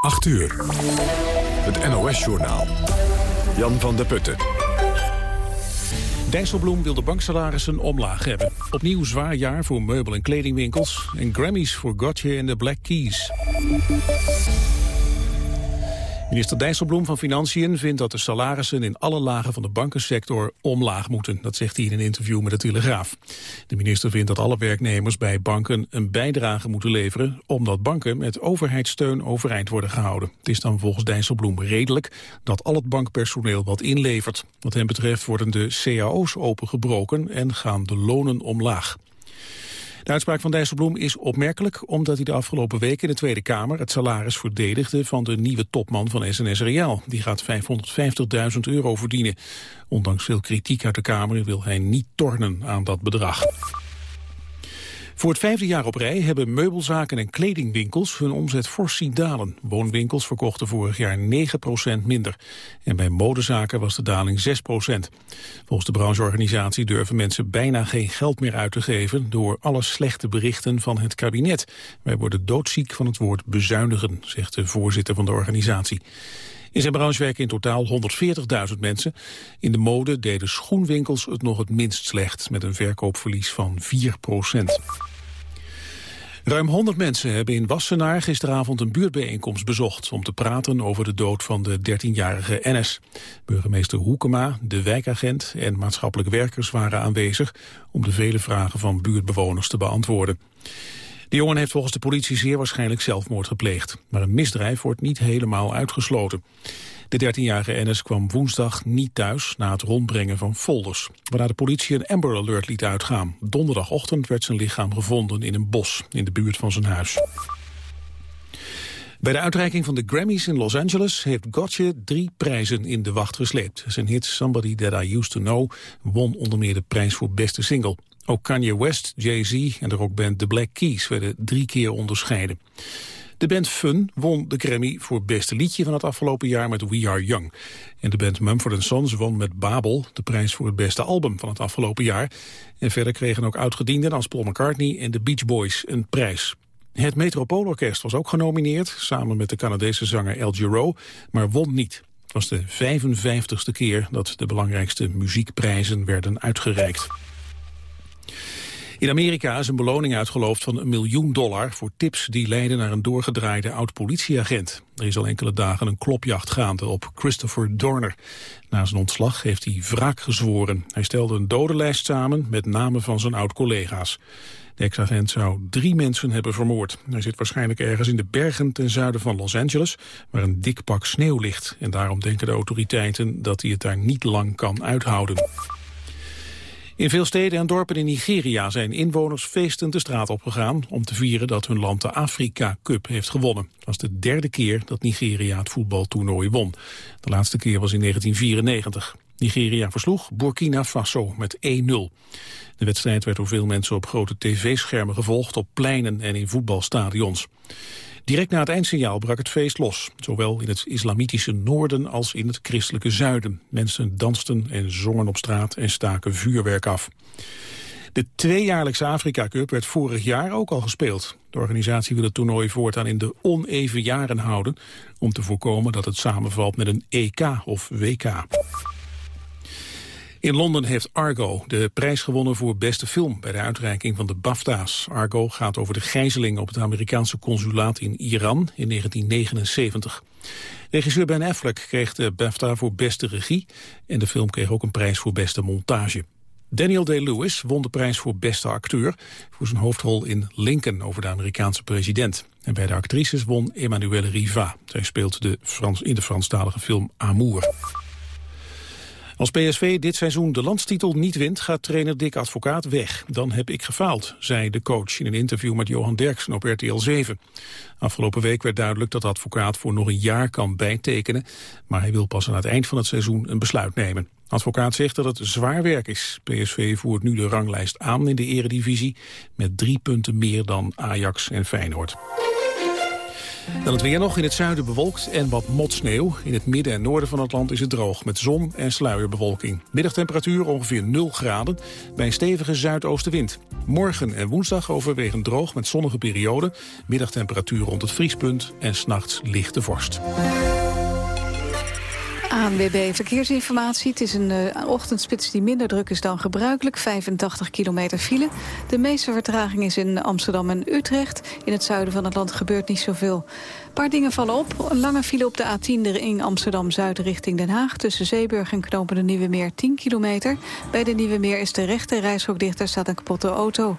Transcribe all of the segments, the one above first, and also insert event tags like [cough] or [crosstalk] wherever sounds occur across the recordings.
8 uur. Het NOS-journaal. Jan van der Putten. Dijsselbloem wil de banksalarissen omlaag hebben. Opnieuw zwaar jaar voor meubel- en kledingwinkels. En Grammys voor Gotye en de Black Keys. Minister Dijsselbloem van Financiën vindt dat de salarissen in alle lagen van de bankensector omlaag moeten. Dat zegt hij in een interview met de Telegraaf. De minister vindt dat alle werknemers bij banken een bijdrage moeten leveren, omdat banken met overheidssteun overeind worden gehouden. Het is dan volgens Dijsselbloem redelijk dat al het bankpersoneel wat inlevert. Wat hem betreft worden de cao's opengebroken en gaan de lonen omlaag. De uitspraak van Dijsselbloem is opmerkelijk omdat hij de afgelopen week in de Tweede Kamer het salaris verdedigde van de nieuwe topman van SNS Reaal. Die gaat 550.000 euro verdienen. Ondanks veel kritiek uit de Kamer wil hij niet tornen aan dat bedrag. Voor het vijfde jaar op rij hebben meubelzaken en kledingwinkels hun omzet fors zien dalen. Woonwinkels verkochten vorig jaar 9% minder. En bij modezaken was de daling 6% Volgens de brancheorganisatie durven mensen bijna geen geld meer uit te geven... door alle slechte berichten van het kabinet. Wij worden doodziek van het woord bezuinigen, zegt de voorzitter van de organisatie. In zijn branche werken in totaal 140.000 mensen. In de mode deden schoenwinkels het nog het minst slecht... met een verkoopverlies van 4% Ruim 100 mensen hebben in Wassenaar gisteravond een buurtbijeenkomst bezocht... om te praten over de dood van de 13-jarige Ennis. Burgemeester Hoekema, de wijkagent en maatschappelijk werkers waren aanwezig... om de vele vragen van buurtbewoners te beantwoorden. De jongen heeft volgens de politie zeer waarschijnlijk zelfmoord gepleegd. Maar een misdrijf wordt niet helemaal uitgesloten. De 13-jarige Ennis kwam woensdag niet thuis na het rondbrengen van folders. Waarna de politie een Amber Alert liet uitgaan. Donderdagochtend werd zijn lichaam gevonden in een bos in de buurt van zijn huis. Bij de uitreiking van de Grammys in Los Angeles heeft Gotye drie prijzen in de wacht gesleept. Zijn hit Somebody That I Used To Know won onder meer de prijs voor beste single. Ook Kanye West, Jay-Z en de rockband The Black Keys werden drie keer onderscheiden. De band Fun won de Grammy voor beste liedje van het afgelopen jaar met We Are Young. En de band Mumford Sons won met Babel de prijs voor het beste album van het afgelopen jaar. En verder kregen ook oudgedienden als Paul McCartney en de Beach Boys een prijs. Het Metropoolorkest was ook genomineerd, samen met de Canadese zanger El Giro, maar won niet. Het was de 55ste keer dat de belangrijkste muziekprijzen werden uitgereikt. In Amerika is een beloning uitgeloofd van een miljoen dollar voor tips die leiden naar een doorgedraaide oud-politieagent. Er is al enkele dagen een klopjacht gaande op Christopher Dorner. Na zijn ontslag heeft hij wraak gezworen. Hij stelde een dodenlijst samen met namen van zijn oud-collega's. De ex-agent zou drie mensen hebben vermoord. Hij zit waarschijnlijk ergens in de bergen ten zuiden van Los Angeles... waar een dik pak sneeuw ligt. En daarom denken de autoriteiten dat hij het daar niet lang kan uithouden. In veel steden en dorpen in Nigeria zijn inwoners feestend de straat opgegaan om te vieren dat hun land de Afrika Cup heeft gewonnen. Het was de derde keer dat Nigeria het voetbaltoernooi won. De laatste keer was in 1994. Nigeria versloeg Burkina Faso met 1-0. De wedstrijd werd door veel mensen op grote tv-schermen gevolgd, op pleinen en in voetbalstadions. Direct na het eindsignaal brak het feest los, zowel in het islamitische noorden als in het christelijke zuiden. Mensen dansten en zongen op straat en staken vuurwerk af. De tweejaarlijkse Afrika Cup werd vorig jaar ook al gespeeld. De organisatie wil het toernooi voortaan in de oneven jaren houden... om te voorkomen dat het samenvalt met een EK of WK. In Londen heeft Argo de prijs gewonnen voor beste film bij de uitreiking van de BAFTA's. Argo gaat over de gijzeling op het Amerikaanse consulaat in Iran in 1979. Regisseur Ben Affleck kreeg de BAFTA voor beste regie en de film kreeg ook een prijs voor beste montage. Daniel Day-Lewis won de prijs voor beste acteur voor zijn hoofdrol in Lincoln over de Amerikaanse president. En bij de actrices won Emmanuelle Riva. Zij speelt de Frans, in de Franstalige film Amour. Als PSV dit seizoen de landstitel niet wint, gaat trainer Dick Advocaat weg. Dan heb ik gefaald, zei de coach in een interview met Johan Derksen op RTL 7. Afgelopen week werd duidelijk dat advocaat voor nog een jaar kan bijtekenen. Maar hij wil pas aan het eind van het seizoen een besluit nemen. Advocaat zegt dat het zwaar werk is. PSV voert nu de ranglijst aan in de eredivisie met drie punten meer dan Ajax en Feyenoord. Dan het weer nog. In het zuiden bewolkt en wat motsneeuw. In het midden en noorden van het land is het droog met zon en sluierbewolking. Middagtemperatuur ongeveer 0 graden bij een stevige zuidoostenwind. Morgen en woensdag overwegend droog met zonnige perioden. Middagtemperatuur rond het vriespunt en s'nachts lichte vorst. ANWB Verkeersinformatie. Het is een uh, ochtendspits die minder druk is dan gebruikelijk. 85 kilometer file. De meeste vertraging is in Amsterdam en Utrecht. In het zuiden van het land gebeurt niet zoveel. Paar dingen vallen op. Een lange file op de A10 in Amsterdam-Zuid richting Den Haag. Tussen Zeeburg en Knopen de Nieuwe Meer 10 kilometer. Bij de Nieuwe Meer is de rechte reishok dicht. Daar staat een kapotte auto.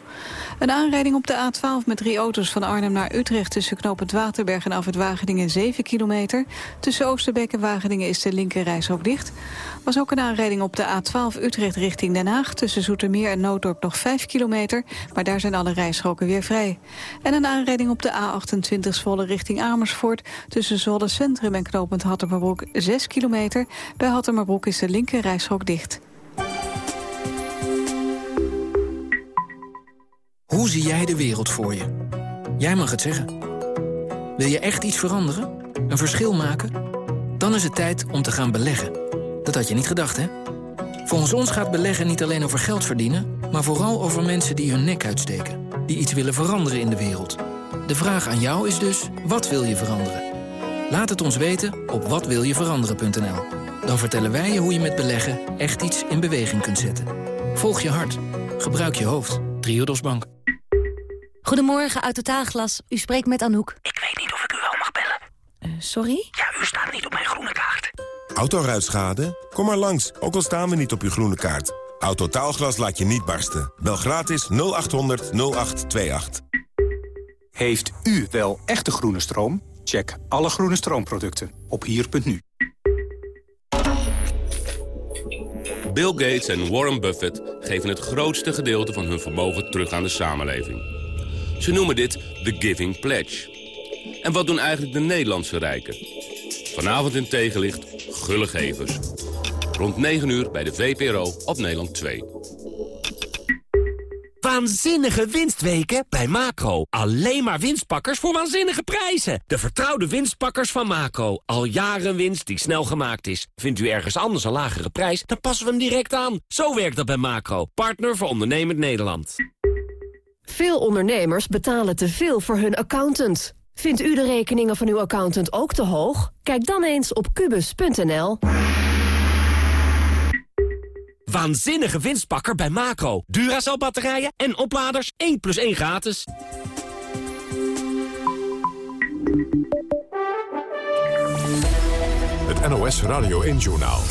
Een aanrijding op de A12 met drie auto's van Arnhem naar Utrecht... tussen Knopend Waterberg en Af het Wageningen 7 kilometer. Tussen Oosterbeek en Wageningen is de linker reishok dicht. Was ook een aanrijding op de A12 Utrecht richting Den Haag. Tussen Zoetermeer en Nooddorp nog 5 kilometer. Maar daar zijn alle rijstroken weer vrij. En een aanrijding op de A28 Zwolle richting Amersfoort. Tussen Zwolle Centrum en knooppunt Hattemerbroek 6 kilometer. Bij Hattemerbroek is de linker rijstrook dicht. Hoe zie jij de wereld voor je? Jij mag het zeggen. Wil je echt iets veranderen? Een verschil maken? Dan is het tijd om te gaan beleggen. Dat had je niet gedacht, hè? Volgens ons gaat beleggen niet alleen over geld verdienen... maar vooral over mensen die hun nek uitsteken. Die iets willen veranderen in de wereld. De vraag aan jou is dus, wat wil je veranderen? Laat het ons weten op watwiljeveranderen.nl. Dan vertellen wij je hoe je met beleggen echt iets in beweging kunt zetten. Volg je hart. Gebruik je hoofd. Triodos Bank. Goedemorgen, uit Totaalglas. U spreekt met Anouk. Ik weet niet of ik u wel mag bellen. Uh, sorry? Ja, u staat niet op mijn groene kaart. Autoruitschade? Kom maar langs, ook al staan we niet op uw groene kaart. Autotaalglas laat je niet barsten. Bel gratis 0800 0828. Heeft u wel echte groene stroom? Check alle groene stroomproducten op hier.nu. Bill Gates en Warren Buffett geven het grootste gedeelte van hun vermogen terug aan de samenleving. Ze noemen dit de Giving Pledge. En wat doen eigenlijk de Nederlandse rijken? Vanavond in tegenlicht Gulle Gevers. Rond 9 uur bij de VPRO op Nederland 2. Waanzinnige winstweken bij Macro. Alleen maar winstpakkers voor waanzinnige prijzen. De vertrouwde winstpakkers van Macro. Al jaren winst die snel gemaakt is. Vindt u ergens anders een lagere prijs, dan passen we hem direct aan. Zo werkt dat bij Macro. Partner voor ondernemend Nederland. Veel ondernemers betalen te veel voor hun accountant. Vindt u de rekeningen van uw accountant ook te hoog? Kijk dan eens op kubus.nl. Waanzinnige winstpakker bij Macro. Duracell batterijen en opladers 1 plus 1 gratis. Het NOS Radio 1 Journaal.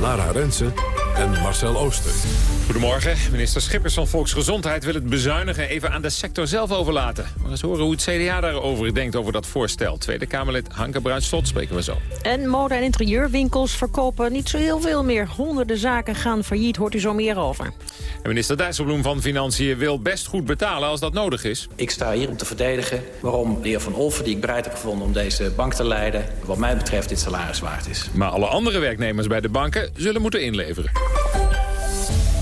Lara Rensen en Marcel Ooster. Goedemorgen. Minister Schippers van Volksgezondheid wil het bezuinigen even aan de sector zelf overlaten. We gaan eens horen hoe het CDA daarover denkt over dat voorstel. Tweede Kamerlid Hanke Bruins-Stot spreken we zo. En mode- en interieurwinkels verkopen niet zo heel veel meer. Honderden zaken gaan failliet, hoort u zo meer over. En minister Dijsselbloem van Financiën wil best goed betalen als dat nodig is. Ik sta hier om te verdedigen waarom de heer Van Olven, die ik bereid heb gevonden om deze bank te leiden, wat mij betreft dit salaris waard is. Maar alle andere werknemers bij de banken zullen moeten inleveren.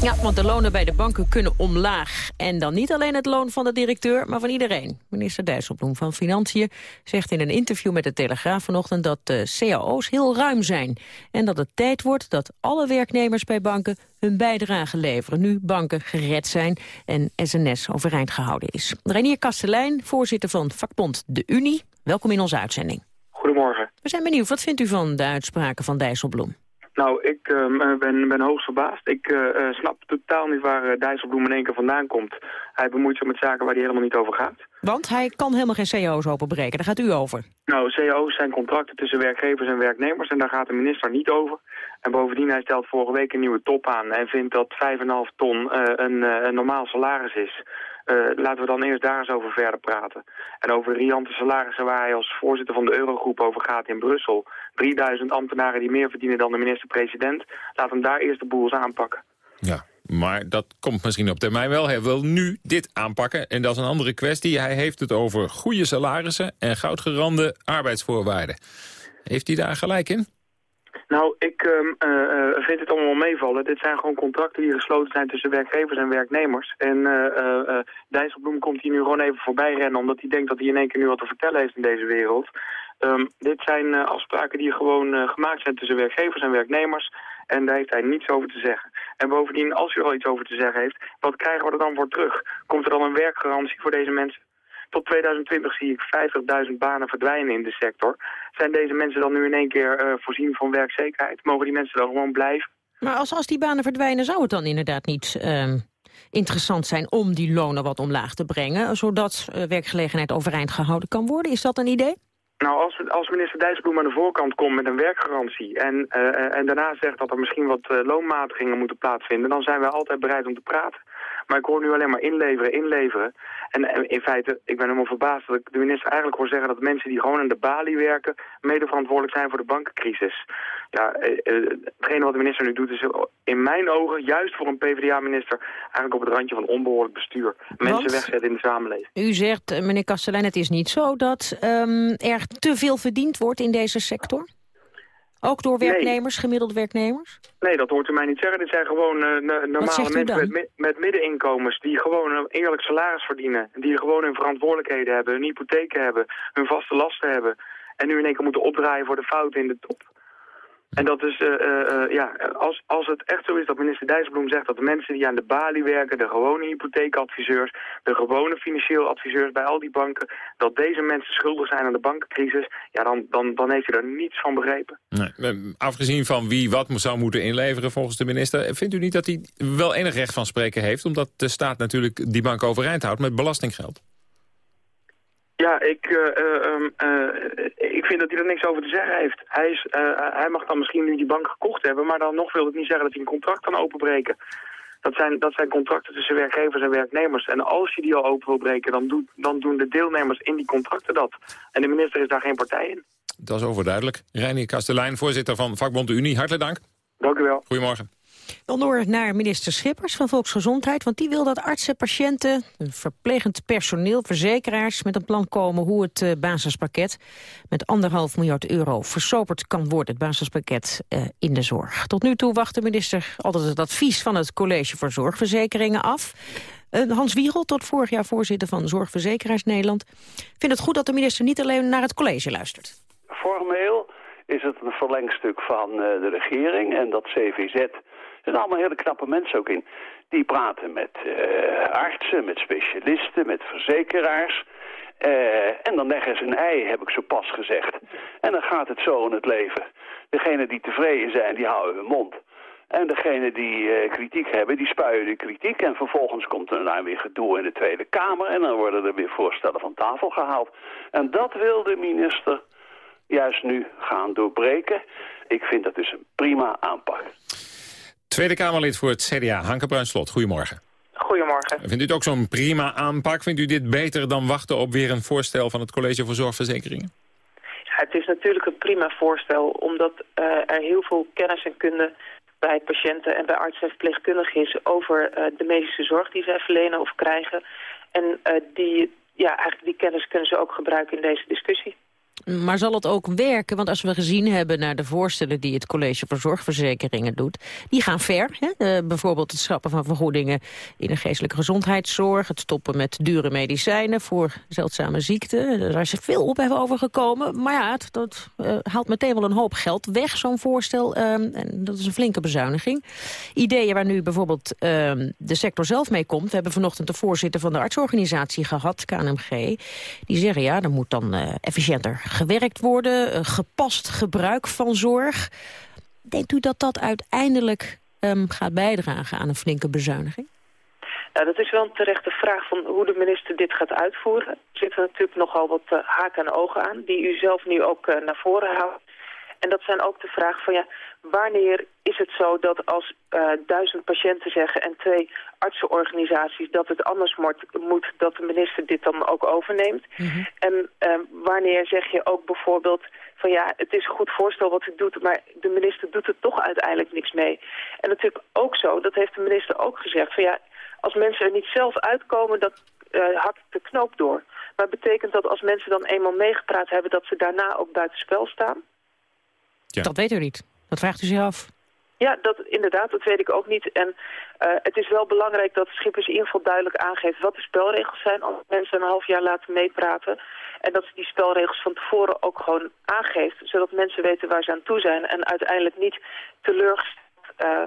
Ja, want de lonen bij de banken kunnen omlaag. En dan niet alleen het loon van de directeur, maar van iedereen. Minister Dijsselbloem van Financiën zegt in een interview met de Telegraaf vanochtend dat de cao's heel ruim zijn. En dat het tijd wordt dat alle werknemers bij banken hun bijdrage leveren. Nu banken gered zijn en SNS overeind gehouden is. Reinier Kastelein, voorzitter van vakbond De Unie. Welkom in onze uitzending. Goedemorgen. We zijn benieuwd, wat vindt u van de uitspraken van Dijsselbloem? Nou, ik uh, ben, ben hoogst verbaasd. Ik uh, snap totaal niet waar uh, Dijsselbloem in één keer vandaan komt. Hij bemoeit zich met zaken waar hij helemaal niet over gaat. Want hij kan helemaal geen cao's openbreken, daar gaat u over. Nou, cao's zijn contracten tussen werkgevers en werknemers en daar gaat de minister niet over. En bovendien, hij stelt vorige week een nieuwe top aan en vindt dat 5,5 ton een, een normaal salaris is. Uh, laten we dan eerst daar eens over verder praten. En over de riante salarissen waar hij als voorzitter van de Eurogroep over gaat in Brussel. 3000 ambtenaren die meer verdienen dan de minister-president. Laat hem daar eerst de boel eens aanpakken. Ja, maar dat komt misschien op termijn wel. Hij wil nu dit aanpakken en dat is een andere kwestie. Hij heeft het over goede salarissen en goudgerande arbeidsvoorwaarden. Heeft hij daar gelijk in? Nou, ik um, uh, vind het allemaal meevallen. Dit zijn gewoon contracten die gesloten zijn tussen werkgevers en werknemers. En uh, Dijsselbloem komt hier nu gewoon even voorbij rennen... omdat hij denkt dat hij in één keer nu wat te vertellen heeft in deze wereld. Um, dit zijn afspraken die gewoon gemaakt zijn tussen werkgevers en werknemers... En daar heeft hij niets over te zeggen. En bovendien, als u al iets over te zeggen heeft, wat krijgen we er dan voor terug? Komt er dan een werkgarantie voor deze mensen? Tot 2020 zie ik 50.000 banen verdwijnen in de sector. Zijn deze mensen dan nu in één keer uh, voorzien van werkzekerheid? Mogen die mensen dan gewoon blijven? Maar als, als die banen verdwijnen, zou het dan inderdaad niet uh, interessant zijn om die lonen wat omlaag te brengen, zodat werkgelegenheid overeind gehouden kan worden? Is dat een idee? Nou, als, als minister Dijsselbloem aan de voorkant komt met een werkgarantie... en, uh, en daarna zegt dat er misschien wat uh, loonmatigingen moeten plaatsvinden... dan zijn wij altijd bereid om te praten. Maar ik hoor nu alleen maar inleveren, inleveren. En in feite, ik ben helemaal verbaasd dat ik de minister eigenlijk hoor zeggen... dat mensen die gewoon aan de balie werken... mede verantwoordelijk zijn voor de bankencrisis. Ja, eh, eh, hetgene wat de minister nu doet is in mijn ogen... juist voor een PvdA-minister eigenlijk op het randje van onbehoorlijk bestuur. Mensen wegzetten in de samenleving. U zegt, eh, meneer Kastelein, het is niet zo dat um, er te veel verdiend wordt in deze sector? Ook door werknemers, nee. gemiddeld werknemers? Nee, dat hoort u mij niet zeggen. Dit zijn gewoon uh, normale mensen met, met, middeninkomens... die gewoon een eerlijk salaris verdienen. Die gewoon hun verantwoordelijkheden hebben, hun hypotheken hebben... hun vaste lasten hebben. En nu in één keer moeten opdraaien voor de fouten in de top. En dat is, uh, uh, ja, als, als het echt zo is dat minister Dijsselbloem zegt dat de mensen die aan de balie werken, de gewone hypotheekadviseurs, de gewone financieel adviseurs bij al die banken, dat deze mensen schuldig zijn aan de bankencrisis, ja, dan, dan, dan heeft hij er niets van begrepen. Nee, afgezien van wie wat zou moeten inleveren volgens de minister, vindt u niet dat hij wel enig recht van spreken heeft, omdat de staat natuurlijk die bank overeind houdt met belastinggeld? Ja, ik, uh, um, uh, ik vind dat hij er niks over te zeggen heeft. Hij, is, uh, hij mag dan misschien nu die bank gekocht hebben, maar dan nog wil het niet zeggen dat hij een contract kan openbreken. Dat zijn, dat zijn contracten tussen werkgevers en werknemers. En als je die al open wil breken, dan, doet, dan doen de deelnemers in die contracten dat. En de minister is daar geen partij in. Dat is overduidelijk. Reinier Kastelein, voorzitter van vakbond de Unie. Hartelijk dank. Dank u wel. Goedemorgen. Dan door naar minister Schippers van Volksgezondheid. Want die wil dat artsen, patiënten, verplegend personeel, verzekeraars... met een plan komen hoe het uh, basispakket met anderhalf miljard euro versoperd kan worden. Het basispakket uh, in de zorg. Tot nu toe wacht de minister altijd het advies van het College voor Zorgverzekeringen af. Uh, Hans Wiegel, tot vorig jaar voorzitter van Zorgverzekeraars Nederland... vindt het goed dat de minister niet alleen naar het college luistert. Formeel is het een verlengstuk van de regering en dat CVZ er zijn allemaal hele knappe mensen ook in. Die praten met uh, artsen, met specialisten, met verzekeraars. Uh, en dan leggen ze een ei, heb ik zo pas gezegd. En dan gaat het zo in het leven. Degenen die tevreden zijn, die houden hun mond. En degenen die uh, kritiek hebben, die spuien de kritiek. En vervolgens komt er dan weer gedoe in de Tweede Kamer. En dan worden er weer voorstellen van tafel gehaald. En dat wil de minister juist nu gaan doorbreken. Ik vind dat dus een prima aanpak. Tweede Kamerlid voor het CDA, Hanke Bruinslot. Goedemorgen. Goedemorgen. Vindt u het ook zo'n prima aanpak? Vindt u dit beter dan wachten op weer een voorstel van het College voor Zorgverzekeringen? Ja, het is natuurlijk een prima voorstel, omdat uh, er heel veel kennis en kunde bij patiënten en bij artsen en verpleegkundigen is over uh, de medische zorg die zij verlenen of krijgen. En uh, die, ja, eigenlijk die kennis kunnen ze ook gebruiken in deze discussie. Maar zal het ook werken? Want als we gezien hebben naar de voorstellen die het College voor Zorgverzekeringen doet, die gaan ver. Hè? Uh, bijvoorbeeld het schrappen van vergoedingen in de geestelijke gezondheidszorg, het stoppen met dure medicijnen voor zeldzame ziekten. Daar is veel op hebben over gekomen. Maar ja, dat uh, haalt meteen wel een hoop geld weg, zo'n voorstel. Uh, en dat is een flinke bezuiniging. Ideeën waar nu bijvoorbeeld ehm, de sector zelf mee komt. We hebben vanochtend de voorzitter van de artsorganisatie gehad, KNMG. Die zeggen ja, er moet dan eh, efficiënter gewerkt worden, gepast gebruik van zorg. Denkt u dat dat uiteindelijk um, gaat bijdragen aan een flinke bezuiniging? Nou, dat is wel een terechte vraag van hoe de minister dit gaat uitvoeren. Er zitten natuurlijk nogal wat uh, haken en ogen aan, die u zelf nu ook uh, naar voren houdt. En dat zijn ook de vraag van ja, wanneer is het zo dat als uh, duizend patiënten zeggen en twee artsenorganisaties dat het anders moet, moet dat de minister dit dan ook overneemt. Mm -hmm. En uh, wanneer zeg je ook bijvoorbeeld van ja, het is een goed voorstel wat u doet, maar de minister doet er toch uiteindelijk niks mee. En natuurlijk ook zo, dat heeft de minister ook gezegd, van ja, als mensen er niet zelf uitkomen, dat uh, hakt de knoop door. Maar betekent dat als mensen dan eenmaal meegepraat hebben, dat ze daarna ook buitenspel staan? Ja. Dat weet u niet. Dat vraagt u zich af. Ja, dat, inderdaad, dat weet ik ook niet. En uh, het is wel belangrijk dat Schippers in ieder geval duidelijk aangeeft wat de spelregels zijn als mensen een half jaar laten meepraten. En dat ze die spelregels van tevoren ook gewoon aangeeft, zodat mensen weten waar ze aan toe zijn. En uiteindelijk niet teleurgesteld uh,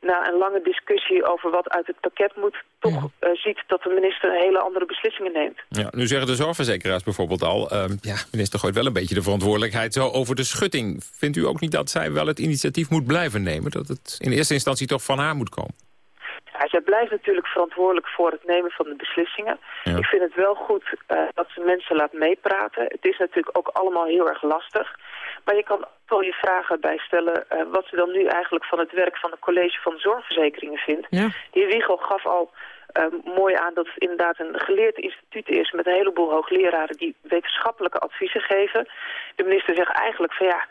na een lange discussie over wat uit het pakket moet... toch uh, ziet dat de minister hele andere beslissingen neemt. Ja, nu zeggen de zorgverzekeraars bijvoorbeeld al... Uh, ja, minister gooit wel een beetje de verantwoordelijkheid zo over de schutting. Vindt u ook niet dat zij wel het initiatief moet blijven nemen? Dat het in eerste instantie toch van haar moet komen? Ja, zij blijft natuurlijk verantwoordelijk voor het nemen van de beslissingen. Ja. Ik vind het wel goed uh, dat ze mensen laat meepraten. Het is natuurlijk ook allemaal heel erg lastig. Maar je kan ook wel je vragen bij stellen uh, wat ze dan nu eigenlijk van het werk van het college van zorgverzekeringen vindt. Ja. De heer Wiegel gaf al uh, mooi aan dat het inderdaad een geleerd instituut is met een heleboel hoogleraren die wetenschappelijke adviezen geven. De minister zegt eigenlijk van ja,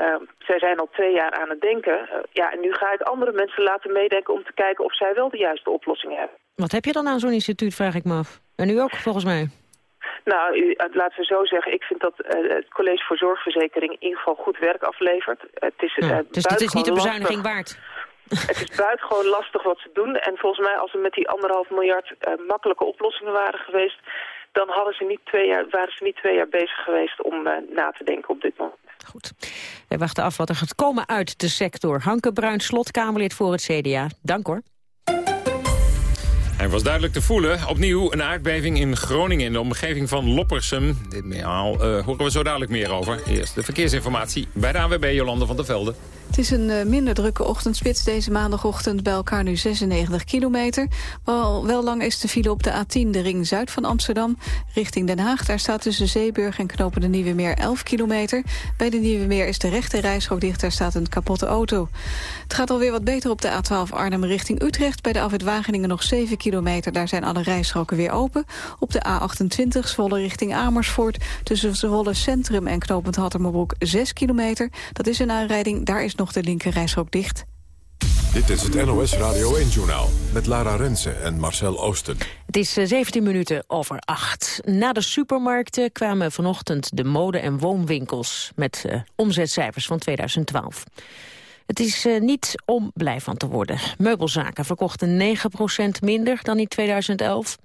uh, zij zijn al twee jaar aan het denken. Uh, ja, en nu ga ik andere mensen laten meedenken om te kijken of zij wel de juiste oplossing hebben. Wat heb je dan aan zo'n instituut, vraag ik me af. En u ook, volgens mij. Nou, u, laten we zo zeggen, ik vind dat uh, het College voor Zorgverzekering in ieder geval goed werk aflevert. het is, ja, dus het is niet een bezuiniging waard? [laughs] het is buitengewoon lastig wat ze doen. En volgens mij, als we met die anderhalf miljard makkelijke oplossingen waren geweest... dan hadden ze niet twee jaar, waren ze niet twee jaar bezig geweest om na te denken op dit moment. Goed. Wij wachten af wat er gaat komen uit de sector. Hanke Bruin, slotkamerlid voor het CDA. Dank hoor. Hij was duidelijk te voelen. Opnieuw een aardbeving in Groningen in de omgeving van Loppersum. Dit meehaal uh, horen we zo dadelijk meer over. Eerst de verkeersinformatie bij de ANWB Jolande van der Velde. Het is een uh, minder drukke ochtendspits deze maandagochtend. Bij elkaar nu 96 kilometer. Wel, lang is de file op de A10, de ring zuid van Amsterdam. Richting Den Haag. Daar staat tussen Zeeburg en Knopen de Nieuwe Meer 11 kilometer. Bij de Nieuwe Meer is de rechte reishok dicht. Daar staat een kapotte auto. Het gaat alweer wat beter op de A12 Arnhem richting Utrecht. Bij de afwit Wageningen nog 7 kilometer. Daar zijn alle rijstroken weer open. Op de A28 Zwolle richting Amersfoort. Tussen Zwolle Centrum en Knopend Hattermerbroek 6 kilometer. Dat is een aanrijding. Daar is nog de linker reishok dicht. Dit is het NOS Radio 1-journaal met Lara Rensen en Marcel Oosten. Het is 17 minuten over 8. Na de supermarkten kwamen vanochtend de mode- en woonwinkels... met uh, omzetcijfers van 2012. Het is uh, niet om blij van te worden. Meubelzaken verkochten 9% minder dan in 2011.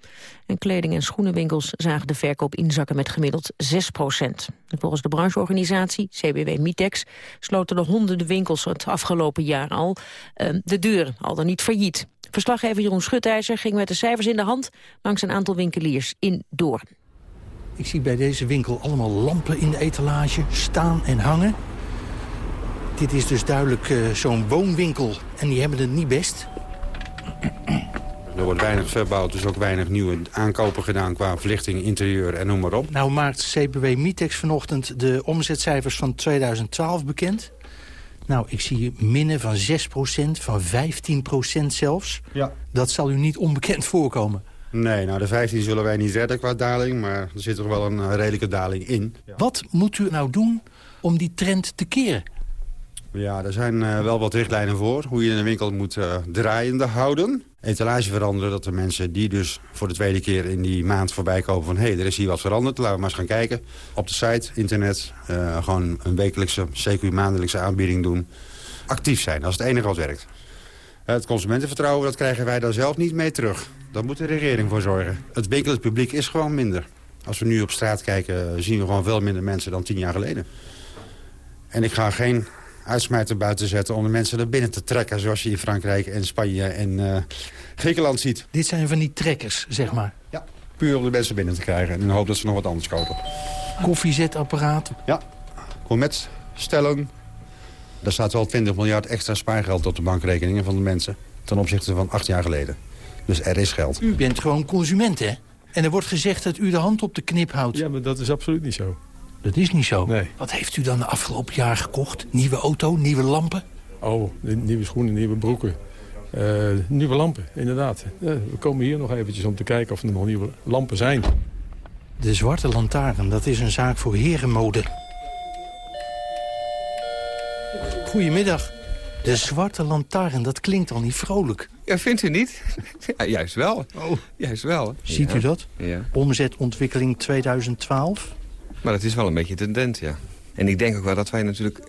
En kleding- en schoenenwinkels zagen de verkoop inzakken met gemiddeld 6% Volgens de brancheorganisatie, CBW Mitex, sloten de honderden winkels het afgelopen jaar al uh, de deuren, al dan niet failliet. Verslaggever Jeroen Schutijzer ging met de cijfers in de hand langs een aantal winkeliers in Doorn. Ik zie bij deze winkel allemaal lampen in de etalage staan en hangen. Dit is dus duidelijk uh, zo'n woonwinkel en die hebben het niet best. Er wordt weinig verbouwd, dus ook weinig nieuwe aankopen gedaan qua verlichting, interieur en noem maar op. Nou maakt CBW Mitex vanochtend de omzetcijfers van 2012 bekend. Nou, ik zie minnen van 6% van 15% zelfs. Ja. Dat zal u niet onbekend voorkomen. Nee, nou de 15 zullen wij niet redden qua daling, maar er zit er wel een redelijke daling in. Ja. Wat moet u nou doen om die trend te keren? Ja, er zijn uh, wel wat richtlijnen voor. Hoe je een winkel moet uh, draaiende houden. Etalage veranderen, dat de mensen die dus voor de tweede keer in die maand voorbij komen van... hé, hey, er is hier wat veranderd, laten we maar eens gaan kijken. Op de site, internet, uh, gewoon een wekelijkse, CQ maandelijkse aanbieding doen. Actief zijn, dat is het enige wat werkt. Het consumentenvertrouwen, dat krijgen wij daar zelf niet mee terug. Daar moet de regering voor zorgen. Het winkelend publiek is gewoon minder. Als we nu op straat kijken, zien we gewoon veel minder mensen dan tien jaar geleden. En ik ga geen uitsmijter buiten zetten... om de mensen naar binnen te trekken... zoals je in Frankrijk en Spanje en uh, Griekenland ziet. Dit zijn van die trekkers, zeg maar? Ja, puur om de mensen binnen te krijgen... en in de hoop dat ze nog wat anders kopen. Koffiezetapparaat? Ja, gourmet stellen. Daar staat wel 20 miljard extra spaargeld op de bankrekeningen van de mensen... ten opzichte van acht jaar geleden. Dus er is geld. U bent gewoon consument, hè? En er wordt gezegd dat u de hand op de knip houdt. Ja, maar dat is absoluut niet zo. Dat is niet zo. Nee. Wat heeft u dan de afgelopen jaar gekocht? Nieuwe auto, nieuwe lampen? Oh, nieuwe schoenen, nieuwe broeken. Uh, nieuwe lampen, inderdaad. We komen hier nog eventjes om te kijken of er nog nieuwe lampen zijn. De Zwarte Lantaarn, dat is een zaak voor herenmode. Goedemiddag. De Zwarte Lantaarn, dat klinkt al niet vrolijk. Ja, vindt u niet? [laughs] ja, juist wel. Oh. Juist wel. Ziet ja. u dat? Ja. Omzetontwikkeling 2012? Maar dat is wel een beetje tendent, ja. En ik denk ook wel dat wij natuurlijk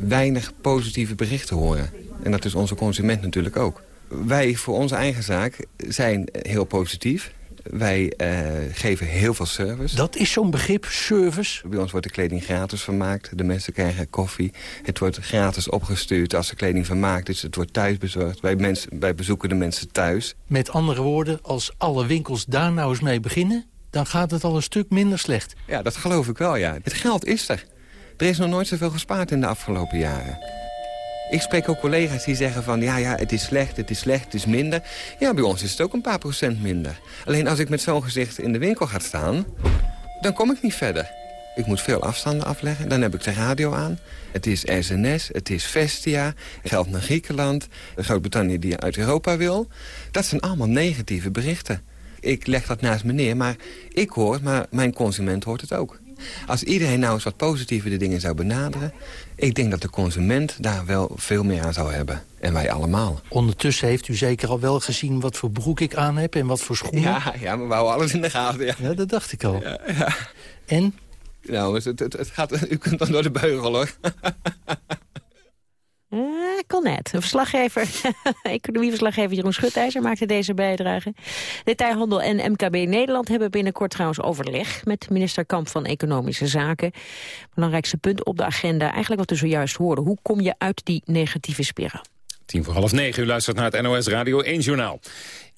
weinig positieve berichten horen. En dat is onze consument natuurlijk ook. Wij voor onze eigen zaak zijn heel positief. Wij uh, geven heel veel service. Dat is zo'n begrip, service? Bij ons wordt de kleding gratis vermaakt. De mensen krijgen koffie. Het wordt gratis opgestuurd als de kleding vermaakt is. Het wordt thuis bezorgd. Wij, mensen, wij bezoeken de mensen thuis. Met andere woorden, als alle winkels daar nou eens mee beginnen... dan gaat het al een stuk minder slecht. Ja, dat geloof ik wel, ja. Het geld is er. Er is nog nooit zoveel gespaard in de afgelopen jaren. Ik spreek ook collega's die zeggen van... ja, ja, het is slecht, het is slecht, het is minder. Ja, bij ons is het ook een paar procent minder. Alleen als ik met zo'n gezicht in de winkel ga staan... dan kom ik niet verder. Ik moet veel afstanden afleggen. Dan heb ik de radio aan. Het is SNS, het is Vestia, geld naar Griekenland... Groot-Brittannië die uit Europa wil. Dat zijn allemaal negatieve berichten. Ik leg dat naast me neer, maar ik hoor maar mijn consument hoort het ook. Als iedereen nou eens wat positiever de dingen zou benaderen... ik denk dat de consument daar wel veel meer aan zou hebben. En wij allemaal. Ondertussen heeft u zeker al wel gezien wat voor broek ik aan heb... en wat voor schoenen. Ja, ja maar we houden alles in de gaten. Ja, ja dat dacht ik al. Ja, ja. En? Nou, het, het, het, gaat, u kunt dan door de beugel, hoor. Kon net. Verslaggever, [laughs] economieverslaggever Jeroen Schutijzer maakte deze bijdrage. Detailhandel en MKB Nederland hebben binnenkort trouwens overleg... met minister Kamp van Economische Zaken. Belangrijkste punt op de agenda, eigenlijk wat we zojuist hoorden. Hoe kom je uit die negatieve spiraal? Tien voor half negen, u luistert naar het NOS Radio 1 Journaal.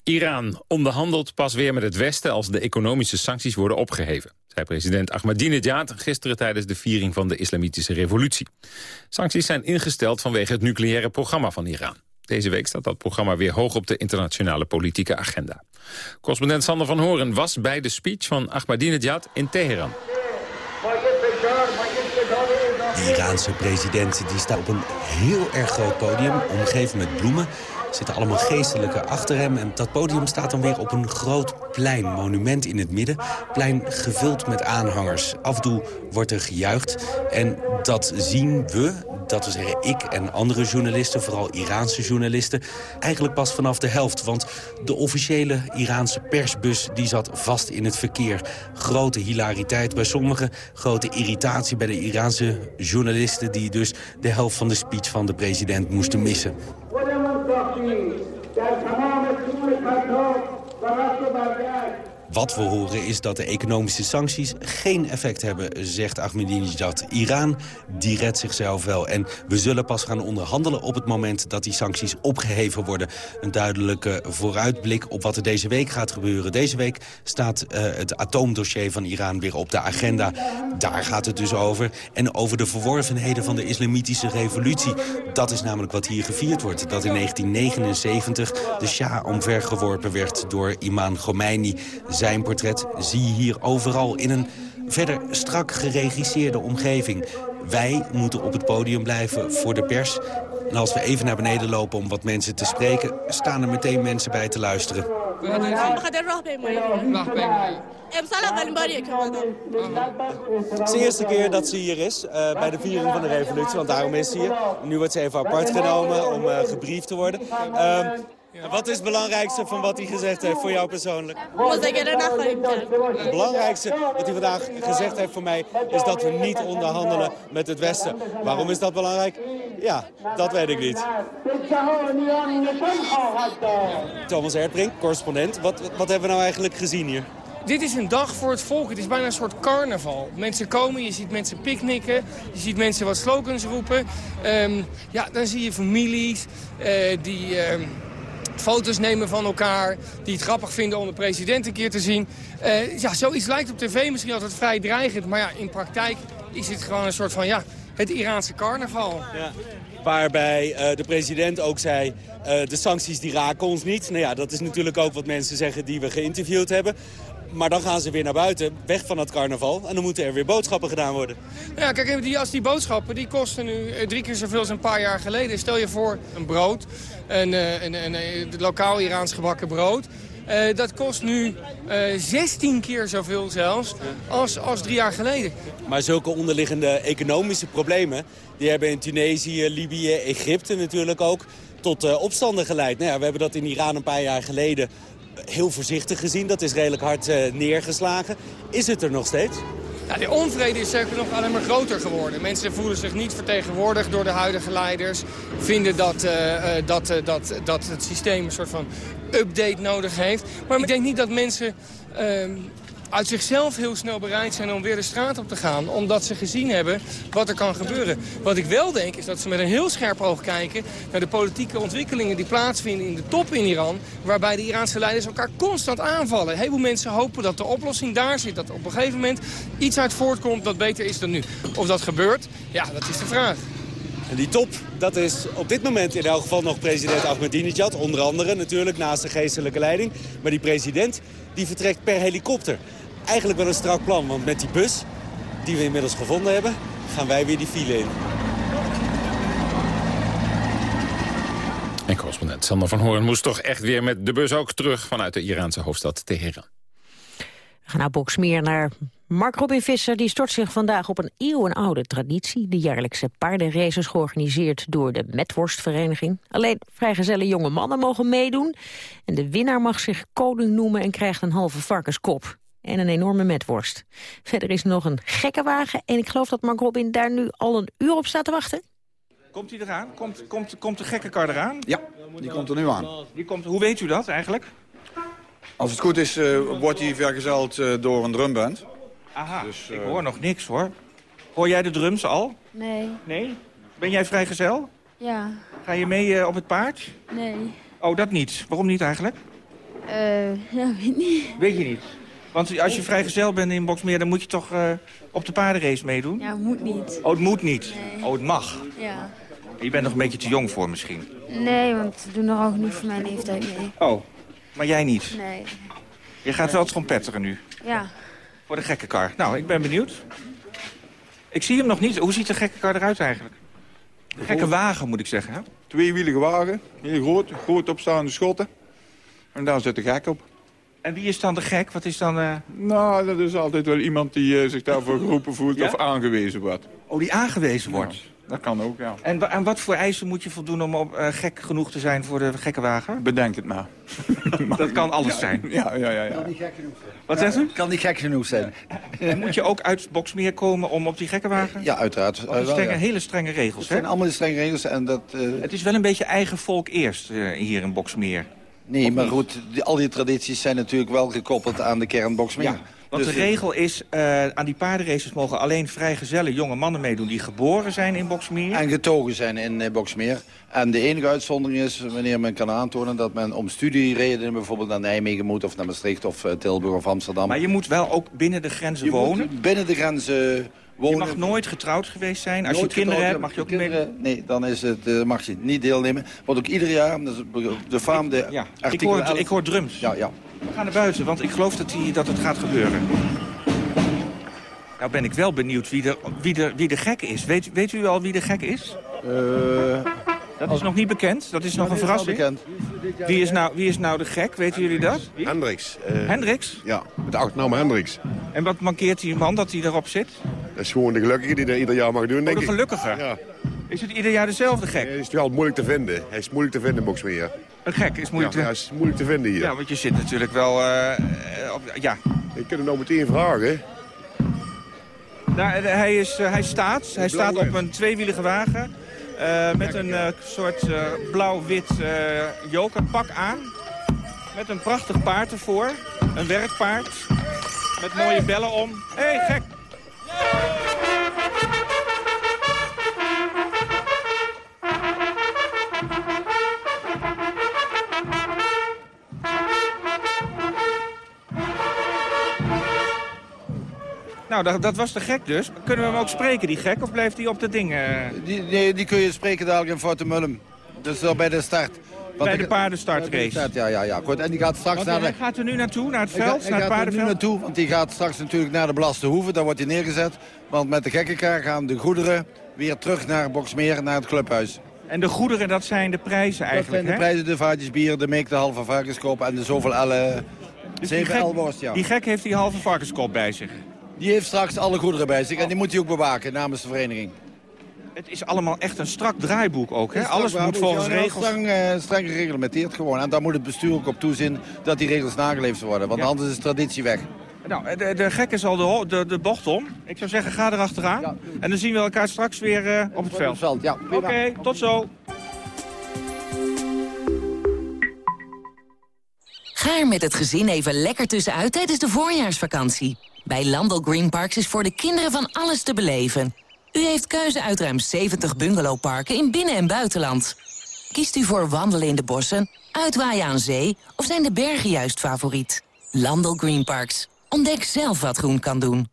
Iran onderhandelt pas weer met het Westen als de economische sancties worden opgeheven zei president Ahmadinejad gisteren tijdens de viering van de islamitische revolutie. Sancties zijn ingesteld vanwege het nucleaire programma van Iran. Deze week staat dat programma weer hoog op de internationale politieke agenda. Correspondent Sander van Horen was bij de speech van Ahmadinejad in Teheran. De Iraanse president die staat op een heel erg groot podium, omgeven met bloemen zitten allemaal geestelijke achter hem. En dat podium staat dan weer op een groot plein, monument in het midden. Plein gevuld met aanhangers. Af toe wordt er gejuicht. En dat zien we, dat we zeggen ik en andere journalisten... vooral Iraanse journalisten, eigenlijk pas vanaf de helft. Want de officiële Iraanse persbus die zat vast in het verkeer. Grote hilariteit bij sommigen, grote irritatie bij de Iraanse journalisten... die dus de helft van de speech van de president moesten missen. তিনি তার Wat we horen is dat de economische sancties geen effect hebben, zegt Ahmadinejad. Iran, die redt zichzelf wel. En we zullen pas gaan onderhandelen op het moment dat die sancties opgeheven worden. Een duidelijke vooruitblik op wat er deze week gaat gebeuren. Deze week staat uh, het atoomdossier van Iran weer op de agenda. Daar gaat het dus over. En over de verworvenheden van de islamitische revolutie. Dat is namelijk wat hier gevierd wordt. Dat in 1979 de Shah omvergeworpen werd door Imam Khomeini zijn portret zie je hier overal in een verder strak geregisseerde omgeving. Wij moeten op het podium blijven voor de pers. En als we even naar beneden lopen om wat mensen te spreken... staan er meteen mensen bij te luisteren. Het is de eerste keer dat ze hier is, uh, bij de viering van de revolutie, want daarom is ze hier. Nu wordt ze even apart genomen om uh, gebriefd te worden. Uh, wat is het belangrijkste van wat hij gezegd heeft voor jou persoonlijk? Het belangrijkste wat hij vandaag gezegd heeft voor mij... is dat we niet onderhandelen met het Westen. Waarom is dat belangrijk? Ja, dat weet ik niet. Thomas Erdbrink, correspondent. Wat, wat hebben we nou eigenlijk gezien hier? Dit is een dag voor het volk. Het is bijna een soort carnaval. Mensen komen, je ziet mensen picknicken. Je ziet mensen wat slogans roepen. Um, ja, dan zie je families uh, die... Uh, foto's nemen van elkaar, die het grappig vinden om de president een keer te zien. Uh, ja, zoiets lijkt op tv misschien altijd vrij dreigend, maar ja, in praktijk is dit gewoon een soort van, ja, het Iraanse carnaval. Ja. Waarbij uh, de president ook zei, uh, de sancties die raken ons niet. Nou ja, dat is natuurlijk ook wat mensen zeggen die we geïnterviewd hebben. Maar dan gaan ze weer naar buiten, weg van het carnaval. En dan moeten er weer boodschappen gedaan worden. Ja, kijk, die, als die boodschappen die kosten nu drie keer zoveel als een paar jaar geleden. Stel je voor een brood, een, een, een, een lokaal Iraans gebakken brood. Uh, dat kost nu uh, 16 keer zoveel zelfs als, als drie jaar geleden. Maar zulke onderliggende economische problemen... die hebben in Tunesië, Libië, Egypte natuurlijk ook tot uh, opstanden geleid. Nou ja, we hebben dat in Iran een paar jaar geleden heel voorzichtig gezien. Dat is redelijk hard uh, neergeslagen. Is het er nog steeds? Ja, de onvrede is zeker nog alleen maar groter geworden. Mensen voelen zich niet vertegenwoordigd door de huidige leiders. Vinden dat, uh, dat, uh, dat, dat het systeem een soort van update nodig heeft. Maar ik denk niet dat mensen ehm, uit zichzelf heel snel bereid zijn om weer de straat op te gaan. Omdat ze gezien hebben wat er kan gebeuren. Wat ik wel denk is dat ze met een heel scherp oog kijken... naar de politieke ontwikkelingen die plaatsvinden in de top in Iran... waarbij de Iraanse leiders elkaar constant aanvallen. Heel veel mensen hopen dat de oplossing daar zit. Dat op een gegeven moment iets uit voortkomt dat beter is dan nu. Of dat gebeurt, ja, dat is de vraag. En die top, dat is op dit moment in elk geval nog president Ahmadinejad. Onder andere natuurlijk naast de geestelijke leiding. Maar die president die vertrekt per helikopter eigenlijk wel een strak plan. Want met die bus, die we inmiddels gevonden hebben, gaan wij weer die file in. En correspondent Sander van Hoorn moest toch echt weer met de bus ook terug... vanuit de Iraanse hoofdstad Teheran. We gaan nou meer naar Mark Robin Visser. Die stort zich vandaag op een eeuwenoude traditie. De jaarlijkse paardenraces georganiseerd door de Metworstvereniging. Alleen vrijgezelle jonge mannen mogen meedoen. En de winnaar mag zich koning noemen en krijgt een halve varkenskop en een enorme metworst. Verder is nog een gekke wagen en ik geloof dat Mark Robin daar nu al een uur op staat te wachten. Komt hij eraan? Komt, komt, komt de gekke kar eraan? Ja, die komt er nu aan. Die komt, hoe weet u dat eigenlijk? Als het goed is, uh, wordt hij vergezeld uh, door een drumband. Aha, dus, uh... ik hoor nog niks hoor. Hoor jij de drums al? Nee. Nee? Ben jij vrijgezel? Ja. Ga je mee op het paard? Nee. Oh, dat niet. Waarom niet eigenlijk? Eh, [laughs] ja, weet niet. Weet je niet? Want als je vrijgezel bent in Boksmeer, dan moet je toch uh, op de paardenrace meedoen? Ja, moet niet. Oh, het moet niet? Nee. Oh, het mag? Ja. Je bent nog een beetje te jong voor misschien? Nee, want ze doen er ook niet voor mijn leeftijd mee. Oh, maar jij niet? Nee. Je gaat wel trompetteren nu? Ja. Voor de gekke kar. Nou, ik ben benieuwd. Ik zie hem nog niet. Hoe ziet de gekke kar eruit eigenlijk? De gekke wagen, moet ik zeggen. Hè? Tweewielige wagen. Heel groot. Groot opstaande schotten. En daar zit de gek op. En wie is dan de gek? Wat is dan... Uh... Nou, dat is altijd wel iemand die uh, zich daarvoor [laughs] geroepen voelt ja? of aangewezen wordt. Oh, die aangewezen wordt? Ja, dat kan ook, ja. En aan wat voor eisen moet je voldoen om op, uh, gek genoeg te zijn voor de gekke wagen? Bedenk het maar. [laughs] dat kan alles zijn? Ja, ja, ja. ja. Kan niet gek genoeg zijn. Wat zegt u? Kan niet gek genoeg zijn. En moet je ook uit Boksmeer komen om op die gekke wagen? Ja, uiteraard. Dat zijn hele strenge regels, Het zijn allemaal strenge regels en dat... Het is wel een beetje eigen volk eerst hier in Boksmeer. Nee, maar goed, die, al die tradities zijn natuurlijk wel gekoppeld aan de kern Boksmeer. Ja, want dus de regel is, uh, aan die paardenraces mogen alleen vrijgezelle jonge mannen meedoen... die geboren zijn in Boksmeer. En getogen zijn in uh, Boksmeer. En de enige uitzondering is wanneer men kan aantonen... dat men om studieredenen bijvoorbeeld naar Nijmegen moet... of naar Maastricht of uh, Tilburg of Amsterdam. Maar je moet wel ook binnen de grenzen je wonen? Binnen de grenzen wonen. Je mag nooit getrouwd geweest zijn. Als nooit je kinderen hebt, mag je ook kinderen, Nee, dan is het, uh, mag je niet deelnemen. Want ook ieder jaar, de faamde ja. ik, hoor, ik hoor drums. Ja, ja. We gaan naar buiten, want ik geloof dat, die, dat het gaat gebeuren. Nou ben ik wel benieuwd wie de, wie de, wie de gek is. Weet, weet u al wie de gek is? Uh, dat is nog niet bekend. Dat is nog een verrassing. bekend. Wie is, nou, wie is nou de gek? Weten jullie dat? Hendricks. Uh, Hendricks? Ja, met de achternaam Hendricks. En wat mankeert die man dat hij erop zit? Dat is gewoon de gelukkige die dat ieder jaar mag doen, denk oh, de gelukkige? Ja. Is het ieder jaar dezelfde gek? Hij is wel moeilijk te vinden. Hij is moeilijk te vinden in Boksmeer. Een gek is moeilijk ja, te... Ja, is moeilijk te vinden hier. Ja, want je zit natuurlijk wel... Uh, op, ja. Ik kan hem nou meteen vragen. Nou, hij, is, uh, hij staat, hij staat op een tweewielige wagen. Uh, met een uh, soort uh, blauw-wit jokerpak aan. Met een prachtig paard ervoor. Een werkpaard. Met mooie bellen om. Hé, hey, gek! Nou, dat, dat, was de gek dus. Kunnen we hem ook spreken, die gek, of blijft hij op de dingen? Die, die, die kun je spreken dadelijk in Forte Mullum. Dus uh, bij de start. Want bij de paardenstartrace? Ja, ja, ja. Goed. En die gaat straks want naar hij gaat er nu naartoe, naar het veld, hij naar het paardenveld? Hij gaat er nu naartoe, want die gaat straks natuurlijk naar de Belaste Hoeve. Daar wordt hij neergezet. Want met de gekkenkaar gaan de goederen weer terug naar Boksmeer, naar het clubhuis. En de goederen, dat zijn de prijzen eigenlijk, Dat zijn de prijzen, de vaatjes bier, de meek, de halve varkenskop en de zoveel elle... Dus 7 die, ja. die gek heeft die halve varkenskop bij zich? Die heeft straks alle goederen bij zich en die moet hij ook bewaken namens de vereniging. Het is allemaal echt een strak draaiboek ook, hè? Alles moet volgens ja, regels... Streng, uh, streng gereglementeerd gewoon. En daar moet het bestuur ook op toezien dat die regels nageleefd worden. Want Ja. anders is traditie weg. Nou, de, de gek is al de, de, de bocht om. Ik zou zeggen, ga erachteraan. En dan zien we elkaar straks weer uh, op het veld. veld ja. Oké, okay, tot zo. Ga er met het gezin even lekker tussenuit tijdens de voorjaarsvakantie. Bij Landel Green Parks is voor de kinderen van alles te beleven. U heeft keuze uit ruim 70 bungalowparken in binnen- en buitenland. Kiest u voor wandelen in de bossen, uitwaaien aan zee... of zijn de bergen juist favoriet? Landel Green Parks. Ontdek zelf wat groen kan doen.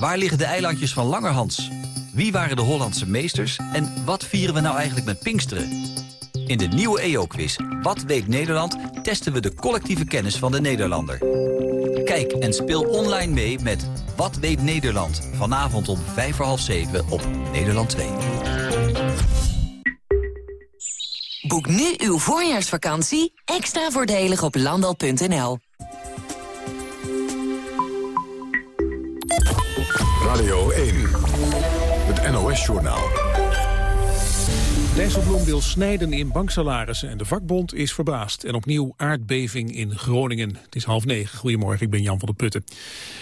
Waar liggen de eilandjes van Langerhans? Wie waren de Hollandse meesters? En wat vieren we nou eigenlijk met Pinksteren? In de nieuwe EO-quiz Wat weet Nederland... testen we de collectieve kennis van de Nederlander. Kijk en speel online mee met Wat weet Nederland? Vanavond om vijf voor half zeven op Nederland 2. Boek nu uw voorjaarsvakantie extra voordelig op landal.nl. Radio 1, het NOS-journaal. Dijsselbloem wil snijden in banksalarissen en de vakbond is verbaasd. En opnieuw aardbeving in Groningen. Het is half negen. Goedemorgen, ik ben Jan van der Putten.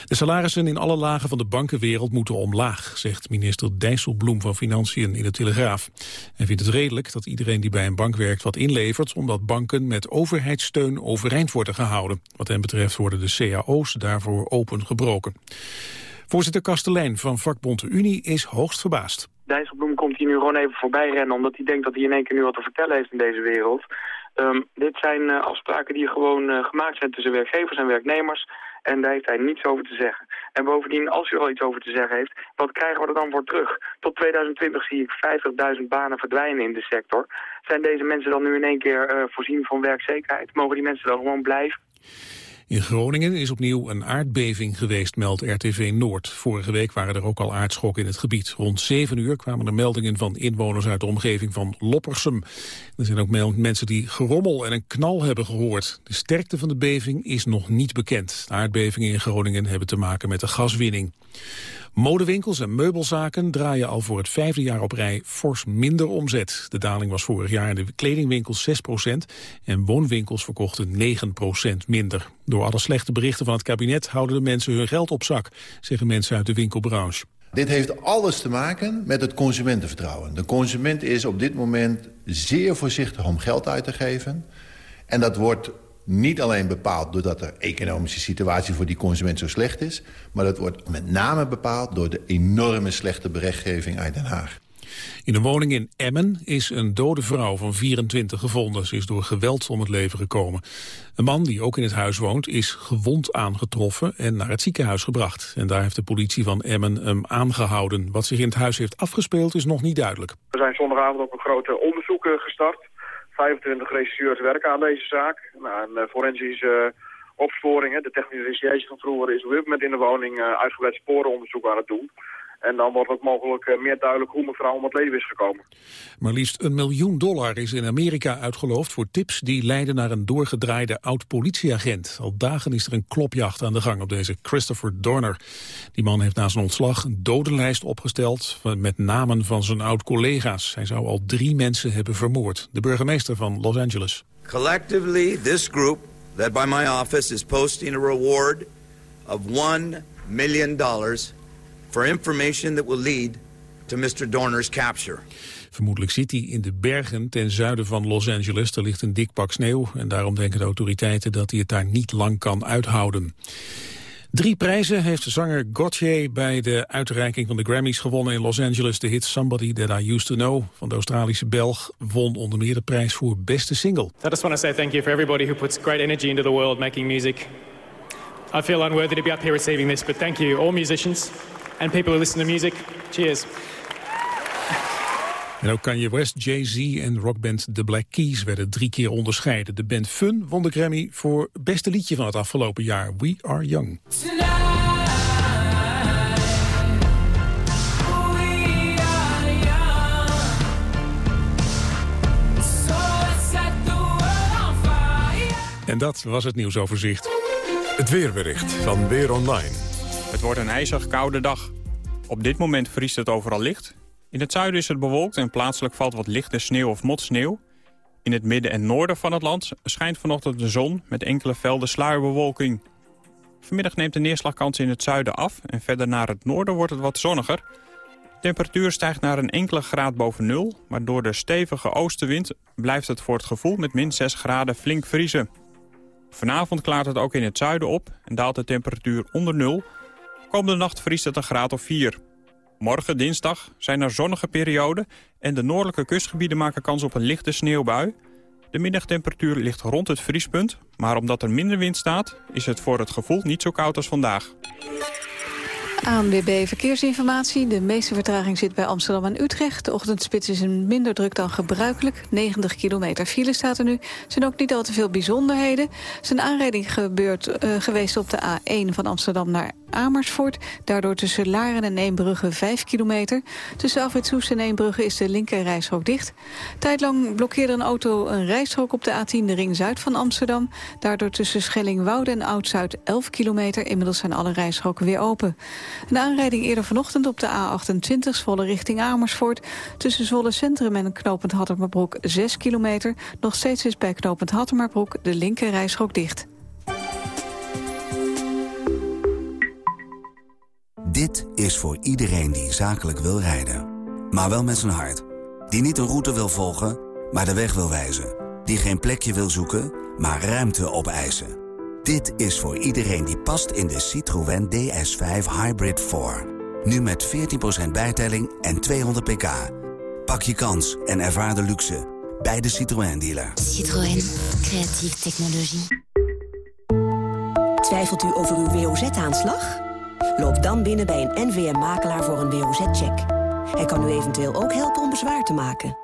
De salarissen in alle lagen van de bankenwereld moeten omlaag, zegt minister Dijsselbloem van Financiën in de Telegraaf. Hij vindt het redelijk dat iedereen die bij een bank werkt wat inlevert, omdat banken met overheidssteun overeind worden gehouden. Wat hem betreft worden de cao's daarvoor opengebroken. Voorzitter Kastelein van vakbond Unie is hoogst verbaasd. Dijsselbloem komt hier nu gewoon even voorbij rennen... omdat hij denkt dat hij in één keer nu wat te vertellen heeft in deze wereld. Um, dit zijn uh, afspraken die gewoon uh, gemaakt zijn tussen werkgevers en werknemers... En daar heeft hij niets over te zeggen. En bovendien, als u al iets over te zeggen heeft, wat krijgen we er dan voor terug? Tot 2020 zie ik 50.000 banen verdwijnen in de sector. Zijn deze mensen dan nu in één keer uh, voorzien van werkzekerheid? Mogen die mensen dan gewoon blijven? In Groningen is opnieuw een aardbeving geweest, meldt RTV Noord. Vorige week waren er ook al aardschokken in het gebied. Rond 7 uur kwamen er meldingen van inwoners uit de omgeving van Loppersum. Er zijn ook mensen die gerommel en een knal hebben gehoord. De sterkte van de beving is nog niet bekend. De aardbevingen in Groningen hebben te maken met de gaswinning. Modewinkels en meubelzaken draaien al voor het vijfde jaar op rij fors minder omzet. De daling was vorig jaar in de kledingwinkels 6% en woonwinkels verkochten 9% minder. Door alle slechte berichten van het kabinet houden de mensen hun geld op zak, zeggen mensen uit de winkelbranche. Dit heeft alles te maken met het consumentenvertrouwen. De consument is op dit moment zeer voorzichtig om geld uit te geven. En dat wordt niet alleen bepaald doordat de economische situatie voor die consument zo slecht is... maar dat wordt met name bepaald door de enorme slechte berichtgeving uit Den Haag. In een woning in Emmen is een dode vrouw van 24 gevonden. Ze is door geweld om het leven gekomen. Een man die ook in het huis woont is gewond aangetroffen en naar het ziekenhuis gebracht. En daar heeft de politie van Emmen hem aangehouden. Wat zich in het huis heeft afgespeeld is nog niet duidelijk. We zijn zondagavond op een grote onderzoek gestart. 25 regisseurs werken aan deze zaak. Nou, een forensische opsporing, de technische recherche van vroeger, is op dit moment in de woning uitgebreid sporenonderzoek aan het doen. En dan wordt ook mogelijk meer duidelijk hoe mevrouw om het leven is gekomen. Maar liefst een miljoen dollar is in Amerika uitgeloofd voor tips die leiden naar een doorgedraaide oud-politieagent. Al dagen is er een klopjacht aan de gang op deze Christopher Dorner. Die man heeft na zijn ontslag een dodenlijst opgesteld met namen van zijn oud-collega's. Hij zou al drie mensen hebben vermoord. De burgemeester van Los Angeles. Collectively, this group, led by my office, is posting a reward of one million dollars for information that will lead to Mr. Dorner's capture. Vermoedelijk zit hij in de bergen ten zuiden van Los Angeles. Er ligt een dik pak sneeuw en daarom denken de autoriteiten dat hij het daar niet lang kan uithouden. Drie prijzen heeft zanger Gauthier bij de uitreiking van de Grammys gewonnen in Los Angeles. De hit Somebody That I Used To Know van de Australische Belg won onder meer de prijs voor beste single. I just want to say thank you for everybody who puts great energy into the world making music. I feel unworthy to be up here receiving this, but thank you all musicians and people who listen to music. Cheers. En ook Kanye West, Jay-Z en rockband The Black Keys werden drie keer onderscheiden. De band Fun won de Grammy voor beste liedje van het afgelopen jaar, We Are Young. En dat was het nieuwsoverzicht. Het weerbericht van Weer Online. Het wordt een ijzig koude dag. Op dit moment vriest het overal licht. In het zuiden is het bewolkt en plaatselijk valt wat lichte sneeuw of motsneeuw. In het midden en noorden van het land schijnt vanochtend de zon met enkele velden sluierbewolking. Vanmiddag neemt de neerslagkans in het zuiden af en verder naar het noorden wordt het wat zonniger. De temperatuur stijgt naar een enkele graad boven nul, maar door de stevige oostenwind blijft het voor het gevoel met min 6 graden flink vriezen. Vanavond klaart het ook in het zuiden op en daalt de temperatuur onder nul. Komende nacht vriest het een graad of 4. Morgen, dinsdag, zijn er zonnige perioden... en de noordelijke kustgebieden maken kans op een lichte sneeuwbui. De middagtemperatuur ligt rond het vriespunt... maar omdat er minder wind staat, is het voor het gevoel niet zo koud als vandaag. ANWB Verkeersinformatie. De meeste vertraging zit bij Amsterdam en Utrecht. De ochtendspits is minder druk dan gebruikelijk. 90 kilometer file staat er nu. Er zijn ook niet al te veel bijzonderheden. Er is een aanrijding gebeurd, uh, geweest op de A1 van Amsterdam naar Amersfoort. Daardoor tussen Laren en Eembrugge 5 kilometer. Tussen Afwitsoes en Eembrugge is de linker rijstrook dicht. Tijdlang blokkeerde een auto een rijstrook op de A10, de ring zuid van Amsterdam. Daardoor tussen Schellingwoude en Oud-Zuid 11 kilometer. Inmiddels zijn alle rijstroken weer open. Een aanrijding eerder vanochtend op de A28 Zwolle richting Amersfoort. Tussen Zwolle Centrum en knooppunt Hattemerbroek 6 kilometer. Nog steeds is bij knooppunt Hattemerbroek de linker rijstrook dicht. Dit is voor iedereen die zakelijk wil rijden. Maar wel met zijn hart. Die niet een route wil volgen, maar de weg wil wijzen. Die geen plekje wil zoeken, maar ruimte opeisen. Dit is voor iedereen die past in de Citroën DS5 Hybrid 4. Nu met 14% bijtelling en 200 pk. Pak je kans en ervaar de luxe bij de Citroën dealer. Citroën, creatieve technologie. Twijfelt u over uw WOZ-aanslag? Loop dan binnen bij een NVM-makelaar voor een WOZ-check. Hij kan u eventueel ook helpen om bezwaar te maken.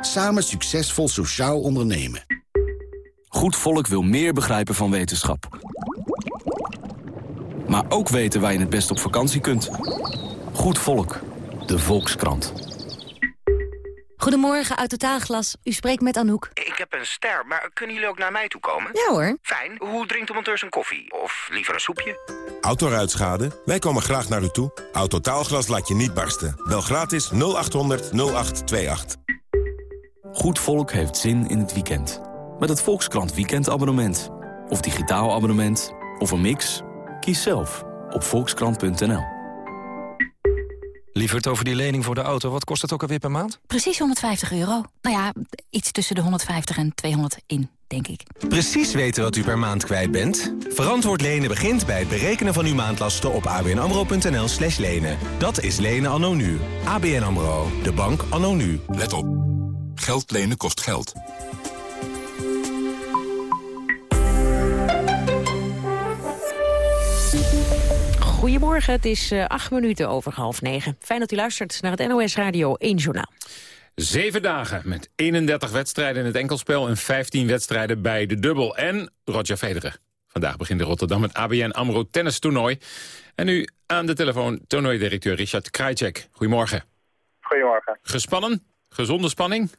Samen succesvol sociaal ondernemen. Goed volk wil meer begrijpen van wetenschap. Maar ook weten waar je het best op vakantie kunt. Goed volk. De Volkskrant. Goedemorgen, uit Totaalglas. U spreekt met Anouk. Ik heb een ster, maar kunnen jullie ook naar mij toe komen? Ja hoor. Fijn. Hoe drinkt de monteur zijn koffie? Of liever een soepje? Autoruitschade? Wij komen graag naar u toe. Autotaalglas laat je niet barsten. Bel gratis 0800 0828. Goed volk heeft zin in het weekend. Met het Volkskrant weekendabonnement. Of digitaal abonnement. Of een mix. Kies zelf op volkskrant.nl. Lieverd, over die lening voor de auto, wat kost het ook alweer per maand? Precies 150 euro. Nou ja, iets tussen de 150 en 200 in, denk ik. Precies weten wat u per maand kwijt bent? Verantwoord lenen begint bij het berekenen van uw maandlasten op abnamro.nl slash lenen. Dat is lenen anno nu. ABN AMRO, de bank anno nu. Let op. Geld lenen kost geld. Goedemorgen, het is uh, acht minuten over half negen. Fijn dat u luistert naar het NOS Radio 1 Journaal. Zeven dagen met 31 wedstrijden in het enkelspel... en 15 wedstrijden bij de dubbel. En Roger Federer. Vandaag begint in Rotterdam het ABN AMRO tennistoernooi. En nu aan de telefoon toernooidirecteur Richard Krajcek. Goedemorgen. Goedemorgen. Gespannen? Gezonde spanning?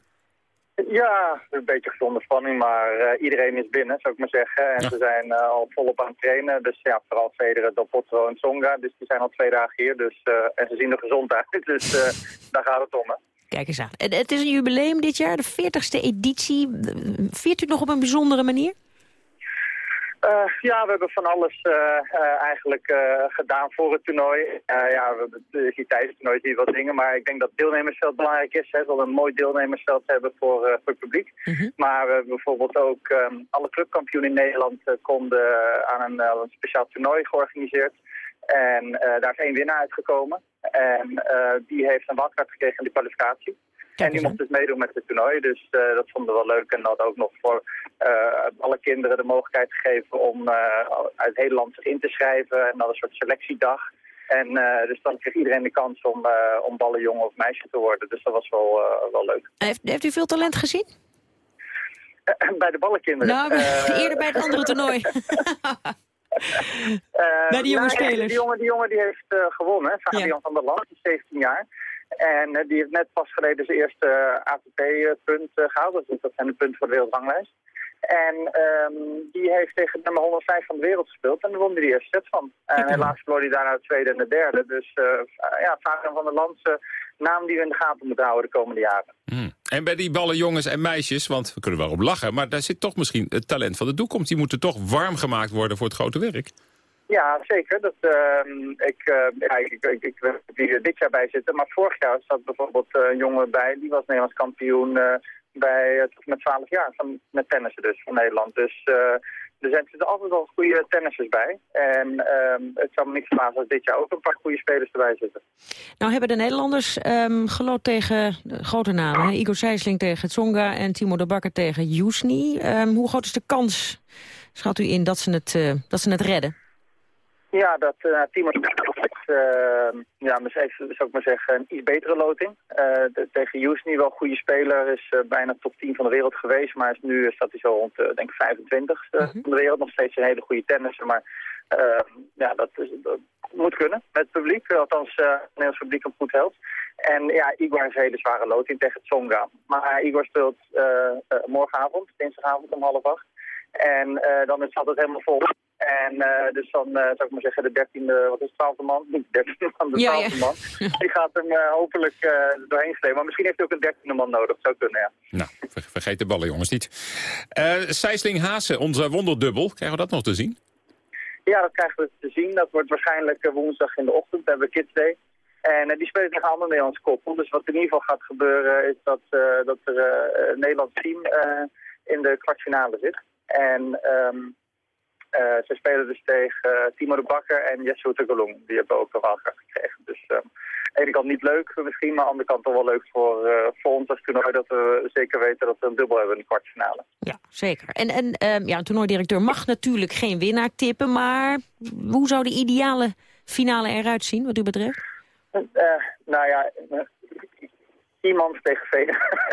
Ja, een beetje gezonde spanning, maar uh, iedereen is binnen, zou ik maar zeggen. En ja. ze zijn uh, al volop aan het trainen. Dus ja, vooral Federer, Del Potro en Tsonga. Dus die zijn al twee dagen hier. Dus, uh, en ze zien er gezond uit. [laughs] Dus daar gaat het om, hè. Kijk eens aan. En het is een jubileum dit jaar, de 40ste editie. Viert u het nog op een bijzondere manier? Uh, ja, we hebben van alles uh, uh, eigenlijk gedaan voor het toernooi. ja, we hebben tijdens het toernooi je wat dingen, maar ik denk dat deelnemersveld belangrijk is. Hè. We een mooi deelnemersveld hebben voor, voor het publiek. -hmm. Maar we hebben bijvoorbeeld ook um, alle clubkampioenen in Nederland konden aan een, een, speciaal toernooi georganiseerd. En daar is één winnaar uitgekomen. En die heeft een wildcard gekregen in de kwalificatie. En die mocht dus meedoen met het toernooi, dus uh, dat vonden we wel leuk. En dat ook nog voor uh, alle kinderen de mogelijkheid gegeven om uh, uit het hele land zich in te schrijven. En dat een soort selectiedag. En dus dan kreeg iedereen de kans om, om ballenjongen of meisje te worden. Dus dat was wel, wel leuk. Heeft, heeft u veel talent gezien? bij de ballenkinderen? Nou, eerder bij het andere toernooi. [laughs] [laughs] Eh, Bij die jonge nou spelers. Die jongen, die, jongen die heeft eh, gewonnen, Fabian van der Land, die is 17 jaar. En eh, die heeft net pas geleden zijn eerste ATP-punt gehaald. Dat, is- dat zijn de punten voor de wereldranglijst. En ehm, die heeft tegen nummer 105 van de wereld gespeeld. En daar won hij de eerste set van. En helaas verloor hij daarna de tweede en de derde. Dus eh, ja, Fabian van der Land, is, eh, naam die we in de gaten moeten houden de komende jaren. Hmm. En bij die ballen jongens en meisjes, want we kunnen wel op lachen... maar daar zit toch misschien het talent van de toekomst. Die moeten toch warm gemaakt worden voor het grote werk. Ja, zeker. Dat, ehm, ik, eh, ja, ik, ik, ik, dit jaar bij zitten. Maar vorig jaar zat bijvoorbeeld eh, een jongen bij. Die was Nederlands kampioen eh, bij, eh, met 12 jaar. Van, met tennissen dus, van Nederland. Dus er zijn- er altijd wel goede tennissers bij. En ehm, het zou me niet verbazen als dit jaar ook een paar goede spelers erbij zitten. Nou hebben de Nederlanders gelood tegen grote namen. Hè? Igor Sijsling tegen Tsonga en Timo de Bakker tegen Jusni. Hoe groot is de kans, schat u in, dat ze het, dat ze het redden? Ja, dat uh, Timo heeft, uh, ja, mis- heeft, zou ik maar zeggen, een iets betere loting. Eh, de- tegen Jusni wel een goede speler, is eh, bijna top 10 van de wereld geweest. Maar is nu staat hij zo rond, eh, denk ik, 25 van de wereld. Nog steeds een hele goede tennisser, maar eh, ja, dat, is, dat moet kunnen met het publiek. Althans, eh, het Nederlands publiek hem goed helpt. En ja, Igor is een hele zware loting tegen Tsonga. Maar Igor speelt eh, eh, morgenavond, dinsdagavond om half acht. En eh, dan is het altijd helemaal vol. En eh, dus dan eh, zou ik maar zeggen de dertiende, wat is het, twaalfde man? Niet de dertiende man, de twaalfde ja. man. [laughs] Die gaat hem eh, hopelijk eh doorheen slepen. Maar misschien heeft hij ook een dertiende man nodig. Zou kunnen, ja. Nou, ver- vergeet de ballen jongens niet. Eh Sijsling Haase, onze wonderdubbel, krijgen we dat nog te zien? Ja, dat krijgen we te zien. Dat wordt waarschijnlijk woensdag in de ochtend. Dan hebben we Kids Day. En die spelen tegen een ander Nederlands koppel. Dus wat in ieder geval gaat gebeuren is dat, eh, dat er eh, een Nederlands team eh, in de kwartfinale zit. En ehm eh, ze spelen dus tegen eh, Timo de Bakker en Jesse Tegolong. Die hebben ook een wildcard gekregen. Dus ehm, aan de ene kant niet leuk misschien, maar aan de andere kant toch wel leuk voor, eh, voor ons als toernooi. Dat we zeker weten dat we een dubbel hebben in de kwartfinale. Ja, zeker. En, en ehm, ja, een toernooidirecteur mag natuurlijk geen winnaar tippen... maar hoe zou de ideale finale eruit zien, wat u betreft? Eh, nou ja, eh, iemand tegen Federer.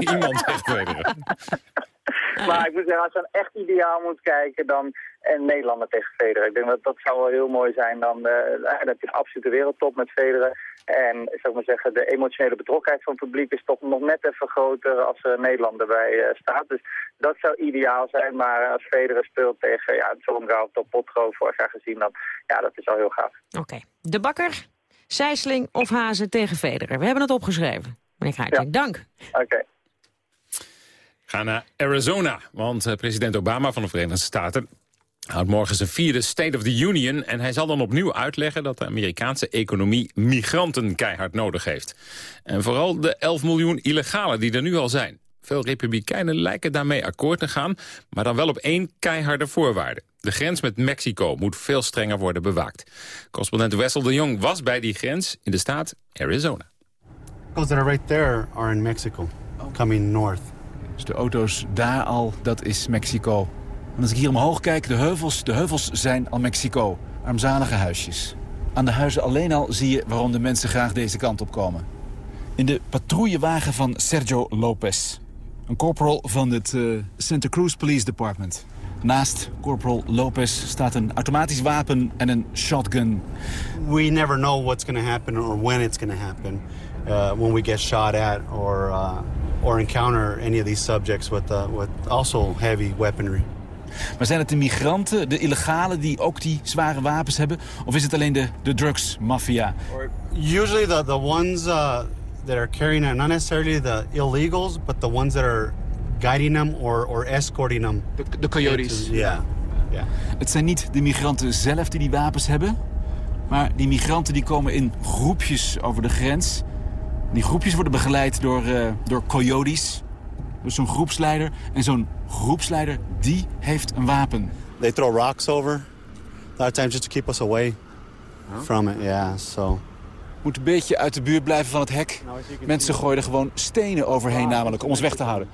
[laughs] Iemand echt Federer. [laughs] [laughs] Maar ik moet zeggen, als je dan echt ideaal moet kijken, dan een Nederlander tegen Federer. Ik denk dat dat zou wel heel mooi zijn. Dan, eh, dan heb je een absolute wereldtop met Federer. En ik zou maar zeggen, de emotionele betrokkenheid van het publiek is toch nog net even groter als er een Nederlander bij eh, staat. Dus dat zou ideaal zijn. Maar als Federer speelt tegen ja, Tsonga of Potro vorig jaar gezien, dan ja, dat is al heel gaaf. Oké. De Bakker, Sijsling of Hazen tegen Federer. We hebben het opgeschreven. Meneer Kruijtjek, dank. Oké. Ga naar Arizona, want eh, president Obama van de Verenigde Staten houdt morgen zijn vierde State of the Union... en hij zal dan opnieuw uitleggen dat de Amerikaanse economie migranten keihard nodig heeft. En vooral de 11 miljoen illegalen die er nu al zijn. Veel republikeinen lijken daarmee akkoord te gaan, maar dan wel op één keiharde voorwaarde. De grens met Mexico moet veel strenger worden bewaakt. Correspondent Wessel de Jong was bij die grens in de staat Arizona. Those that are right there are in Mexico, coming north. Dus de auto's daar al, dat is Mexico. En als ik hier omhoog kijk, de heuvels, de heuvels zijn al Mexico. Armzalige huisjes. Aan de huizen alleen al zie je waarom de mensen graag deze kant op komen. In de patrouillewagen van Sergio Lopez. Een corporal van het eh, Santa Cruz Police Department. Naast corporal Lopez staat een automatisch wapen en een shotgun. We never know what's going to happen or when it's going to happen uh, when we get shot at or, uh, or encounter any of these subjects with, uh, with also heavy weaponry. Maar zijn het de migranten, de illegalen, die ook die zware wapens hebben? Of is het alleen de, de drugsmafia? Usually the, the ones uh, that are carrying it, not necessarily the illegals, but the ones that are guiding them or, or escorting them. De, de coyotes. Yeah. yeah. Het zijn niet de migranten zelf die die wapens hebben... maar die migranten die komen in groepjes over de grens. Die groepjes worden begeleid door, uh, door coyotes. Dus zo'n groepsleider. En zo'n groepsleider, die heeft een wapen. They throw rocks over. A lot of times just to keep us away from it, yeah, so... Moet een beetje uit de buurt blijven van het hek. Mensen gooien er gewoon stenen overheen namelijk, om ons weg te houden.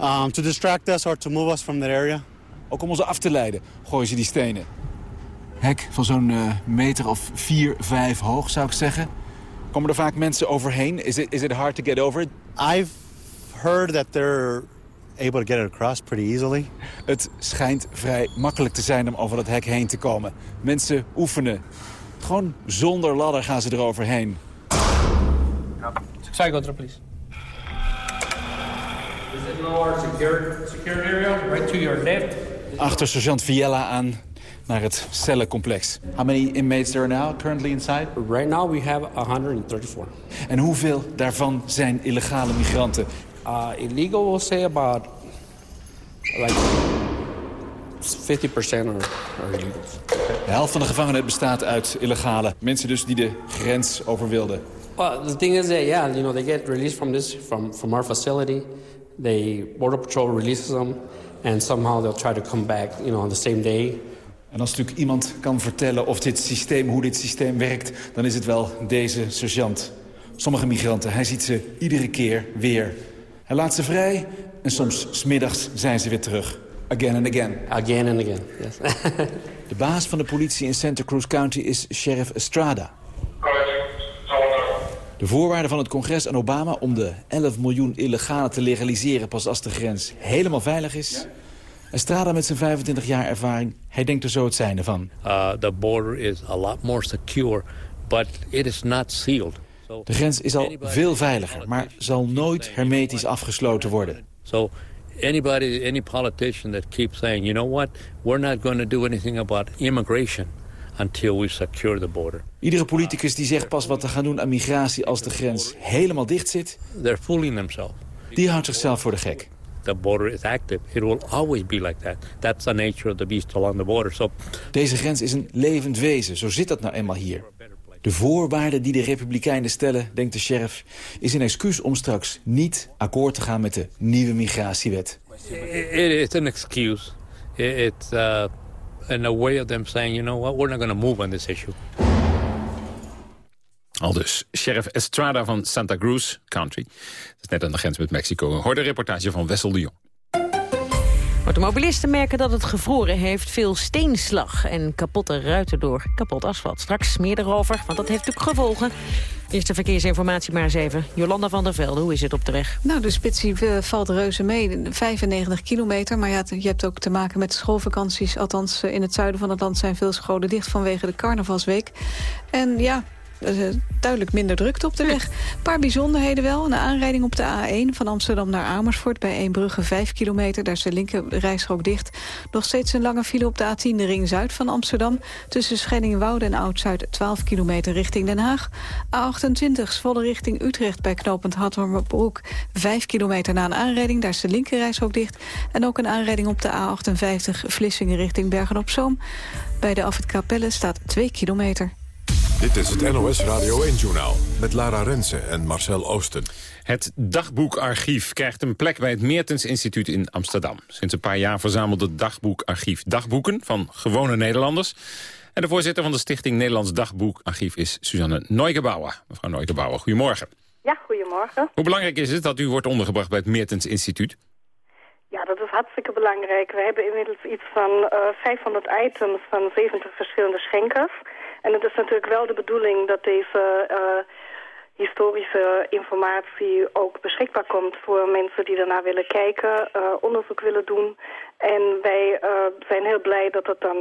Um, to distract us or to move us from that area. Ook om ons af te leiden gooien ze die stenen. Hek van zo'n uh, meter of vier, vijf hoog zou ik zeggen. Komen er vaak mensen overheen? Is it, is it hard to get over it? I've heard that they're able to get it across pretty easily. Het schijnt vrij makkelijk te zijn om over dat hek heen te komen. Mensen oefenen. Gewoon zonder ladder gaan ze eroverheen. Psycho, please. This is our secured, secured area, right to your left. Achter sergeant Viella aan naar het cellencomplex. How many inmates are now currently inside? Right now we have 134. En hoeveel daarvan zijn illegale migranten? Uh, illegal, we'll say about like 50% are, are illegals. De helft van de gevangenen bestaat uit illegale. Mensen dus die de grens over wilden. Well, the thing is that, yeah, you know, they get released from this, from, from our facility. They, Border Patrol releases them. And somehow they'll try to come back, you know, on the same day. En als natuurlijk iemand kan vertellen of dit systeem, hoe dit systeem werkt... dan is het wel deze sergeant. Sommige migranten, hij ziet ze iedere keer weer. Hij laat ze vrij en soms smiddags zijn ze weer terug. Again and again. Again and again, yes. [laughs] de baas van de politie in Santa Cruz County is Sheriff Estrada. De voorwaarden van het congres aan Obama om de 11 miljoen illegalen te legaliseren... pas als de grens helemaal veilig is... Estrada met zijn 25 jaar ervaring, hij denkt er zo het zijnde van. Uh, the border is a lot more secure, but it is not sealed. De grens is al veel veiliger, maar zal nooit hermetisch afgesloten worden. So anybody, any politician that keeps saying, you know what, we're not going to do anything about immigration until we secure the border. Iedere politicus die zegt pas wat te gaan doen aan migratie als de grens helemaal dicht zit... They're fooling themselves. Die houdt zichzelf voor de gek. The border is active. It will always be like that. That's the nature of the beast along the border. So... Deze grens is een levend wezen. Zo zit dat nou eenmaal hier. De voorwaarden die de Republikeinen stellen, denkt de sheriff... is een excuus om straks niet akkoord te gaan met de nieuwe migratiewet. It is an excuse. It's uh, in a way of them saying, you know what, we're not going to move on this issue. Al dus, sheriff Estrada van Santa Cruz Country. Dat is net aan de grens met Mexico. Hoor de reportage van Wessel de Jong. Automobilisten merken dat het gevroren heeft, veel steenslag en kapotte ruiten door kapot asfalt. Straks meer erover, want dat heeft natuurlijk gevolgen. Eerste verkeersinformatie maar eens even. Jolanda van der Velde, hoe is het op de weg? Nou, de spitsie eh, valt reuze mee. 95 kilometer, maar ja, je hebt ook te maken met schoolvakanties. Althans, eh, in het zuiden van het land zijn veel scholen dicht vanwege de carnavalsweek. En ja, duidelijk minder drukte op de weg. Een paar bijzonderheden wel. Een aanrijding op de A1 van Amsterdam naar Amersfoort... bij Eembrugge 5 kilometer. Daar is de linker rijstrook dicht. Nog steeds een lange file op de A10, de ring zuid van Amsterdam. Tussen Schellingwoude en Oud-Zuid 12 kilometer richting Den Haag. A28 volle richting Utrecht bij knooppunt Hattermerbroek. 5 kilometer na een aanrijding, daar is de linker rijstrook dicht. En ook een aanrijding op de A58 Vlissingen richting Bergen-op-Zoom. Bij de Afrit Capelle staat 2 kilometer. Dit is het NOS Radio 1-journaal met Lara Rensen en Marcel Oosten. Het dagboekarchief krijgt een plek bij het Meertens Instituut in Amsterdam. Sinds een paar jaar verzamelt het dagboekarchief dagboeken van gewone Nederlanders. En de voorzitter van de Stichting Nederlands Dagboekarchief is Suzanne Neugebauer. Mevrouw Neugebauer, goedemorgen. Ja, goedemorgen. Hoe belangrijk is het dat u wordt ondergebracht bij het Meertens Instituut? Ja, dat is hartstikke belangrijk. We hebben inmiddels iets van uh, 500 items van 70 verschillende schenkers... En het is natuurlijk wel de bedoeling dat deze uh, historische informatie ook beschikbaar komt voor mensen die daarna willen kijken, uh, onderzoek willen doen. En wij uh, zijn heel blij dat dat dan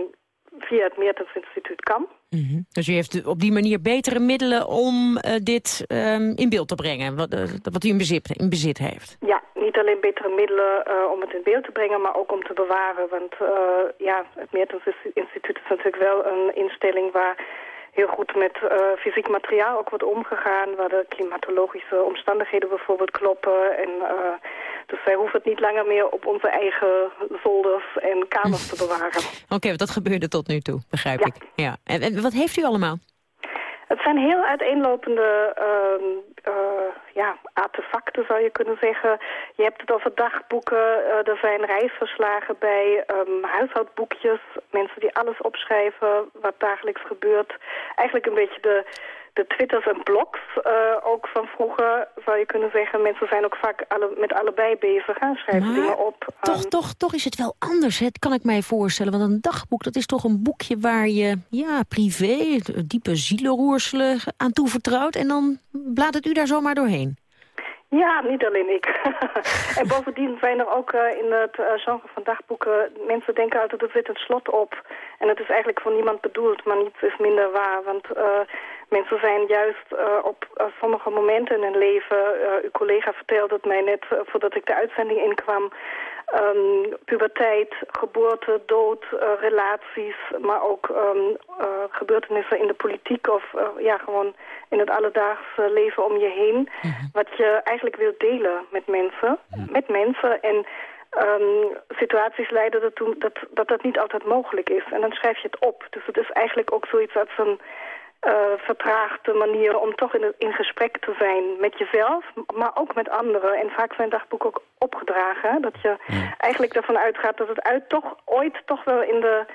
via het Meertens Instituut kan. Mm -hmm. Dus u heeft op die manier betere middelen om dit um, in beeld te brengen, wat, wat u in bezit, in bezit heeft? Ja, niet alleen betere middelen uh, om het in beeld te brengen, maar ook om te bewaren. Want uh, ja, het Meertens Instituut is natuurlijk wel een instelling waar heel goed met uh, fysiek materiaal ook wordt omgegaan, waar de klimatologische omstandigheden bijvoorbeeld kloppen. En, dus wij hoeven het niet langer meer op onze eigen zolders en kamers te bewaren. [laughs] Oké, okay, dat gebeurde tot nu toe, begrijp ja. ik. Ja. En, en wat heeft u allemaal? Het zijn heel uiteenlopende uh, uh, ja, artefacten, zou je kunnen zeggen. Je hebt het over dagboeken, uh, er zijn reisverslagen bij, um, huishoudboekjes. Mensen die alles opschrijven wat dagelijks gebeurt. Eigenlijk een beetje de de twitters en blogs, uh, ook van vroeger, zou je kunnen zeggen. Mensen zijn ook vaak alle, met allebei bezig, gaan schrijven maar dingen op. Toch, um, toch, toch is het wel anders, hè? kan ik mij voorstellen. Want een dagboek, dat is toch een boekje waar je ja, privé, diepe zielenroerselen aan toevertrouwt. En dan bladert u daar zomaar doorheen. Ja, niet alleen ik. [laughs] en bovendien zijn er ook uh, in het uh, genre van dagboeken... mensen denken altijd, er zit een slot op. En het is eigenlijk voor niemand bedoeld, maar niets is minder waar. Want uh, mensen zijn juist op sommige momenten in hun leven... uw collega vertelde het mij net voordat ik de uitzending inkwam um, puberteit, geboorte, dood, relaties, maar ook um, gebeurtenissen in de politiek of ja, gewoon in het alledaagse leven om je heen. Mm -hmm. Wat je eigenlijk wilt delen met mensen, mm. met mensen en um, situaties leiden ertoe dat, dat dat niet altijd mogelijk is. En dan schrijf je het op. Dus het is eigenlijk ook zoiets als een uh, vertraagde manier om toch in, in gesprek te zijn met jezelf, maar ook met anderen. En vaak zijn dagboeken ook opgedragen. Dat je eigenlijk ervan uitgaat dat het uit toch ooit toch wel in, de,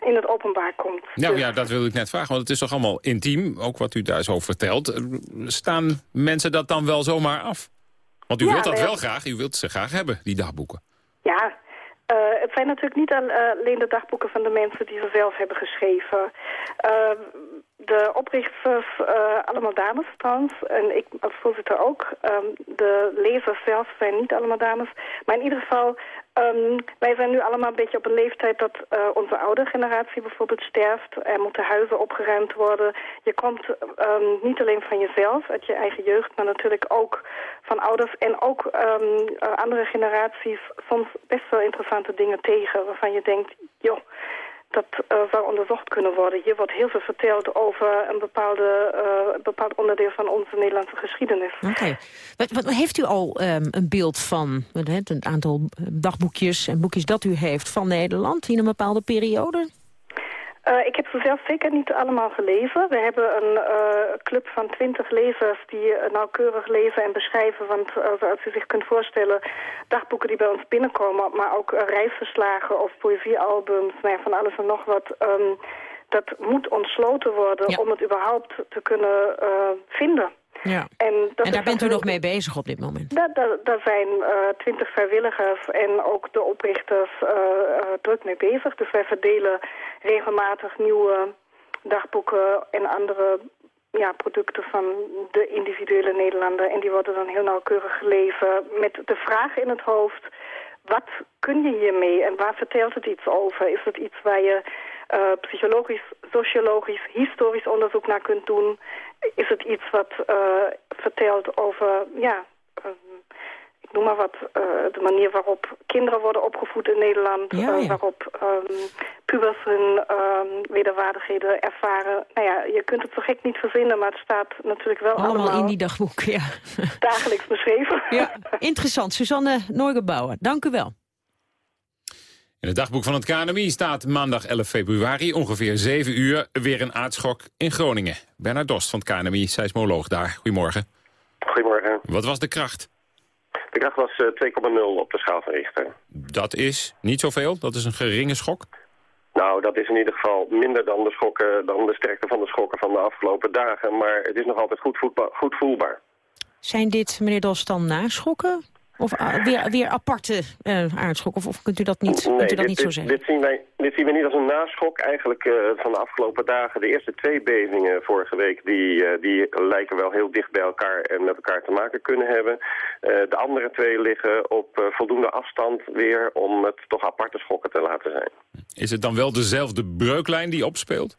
in het openbaar komt. Nou ja, dat wil ik net vragen, want het is toch allemaal intiem, ook wat u daar zo vertelt. Staan mensen dat dan wel zomaar af? Want u Ja, wilt dat nee. wel graag, u wilt ze graag hebben, die dagboeken. Ja, eh, het zijn natuurlijk niet al- eh, alleen de dagboeken van de mensen die ze zelf hebben geschreven. Eh, de oprichters, eh, allemaal dames trouwens, en ik als voorzitter ook. Ehm, de lezers zelf zijn niet allemaal dames. Maar in ieder geval, ehm, wij zijn nu allemaal een beetje op een leeftijd dat eh, onze oude generatie bijvoorbeeld sterft. Er moeten huizen opgeruimd worden. Je komt ehm, niet alleen van jezelf, uit je eigen jeugd, maar natuurlijk ook van ouders. En ook eh, andere generaties soms best wel interessante dingen tegen waarvan je denkt, joh, dat eh, zou onderzocht kunnen worden. Hier wordt heel veel verteld over een, bepaalde, eh, bepaald onderdeel van onze Nederlandse geschiedenis. Oké. Wat, wat, heeft u al ehm, een beeld van wat, het aantal dagboekjes en boekjes dat u heeft van Nederland in een bepaalde periode? Eh, ik heb ze zelf zeker niet allemaal gelezen. We hebben een eh, club van twintig lezers die eh, nauwkeurig lezen en beschrijven. Want zoals u zich kunt voorstellen, dagboeken die bij ons binnenkomen... maar ook reisverslagen of poëziealbums, nou ja, van alles en nog wat... ehm, dat moet ontsloten worden om het überhaupt te kunnen vinden. Ja. En, dat daar bent u nog mee bezig op dit moment? Daar, daar zijn twintig vrijwilligers en ook de oprichters eh, eh, druk mee bezig. Dus wij verdelen regelmatig nieuwe dagboeken en andere ja, producten van de individuele Nederlander. En die worden dan heel nauwkeurig gelezen met de vraag in het hoofd... wat kun je hiermee en waar vertelt het iets over? Is het iets waar je eh, psychologisch, sociologisch, historisch onderzoek naar kunt doen? Is het iets wat eh, vertelt over, ja, ehm, ik noem maar wat, eh, de manier waarop kinderen worden opgevoed in Nederland, Ja, eh, ja. waarop ehm, pubers hun ehm, wederwaardigheden ervaren. Nou ja, je kunt het zo gek niet verzinnen, maar het staat natuurlijk wel allemaal, Allemaal in die dagboeken, ja. dagelijks beschreven. ja. Interessant. Suzanne Neugebauer, dank u wel. In het dagboek van het KNMI staat maandag 11 februari ongeveer 7 uur weer een aardschok in Groningen. Bernard Dost van het KNMI, seismoloog daar. Goedemorgen. Goedemorgen. Wat was de kracht? De kracht was eh, 2,0 op de schaal van Richter. Dat is niet zoveel, dat is een geringe schok. Nou, dat is in ieder geval minder dan de, schokken, dan de sterkte van de schokken van de afgelopen dagen. Maar het is nog altijd goed, goed voelbaar. Zijn dit, meneer Dost, dan naschokken? Of ah, weer, weer aparte eh, aardschokken? Of, of kunt u dat niet, kunt u dat dit, niet zo zeggen? dit zien wij, dit zien we niet als een naschok. Eigenlijk eh, van de afgelopen dagen, de eerste twee bevingen vorige week... Die, eh, die lijken wel heel dicht bij elkaar en met elkaar te maken kunnen hebben. Eh, de andere twee liggen op voldoende afstand weer... om het toch aparte schokken te laten zijn. Is het dan wel dezelfde breuklijn die opspeelt?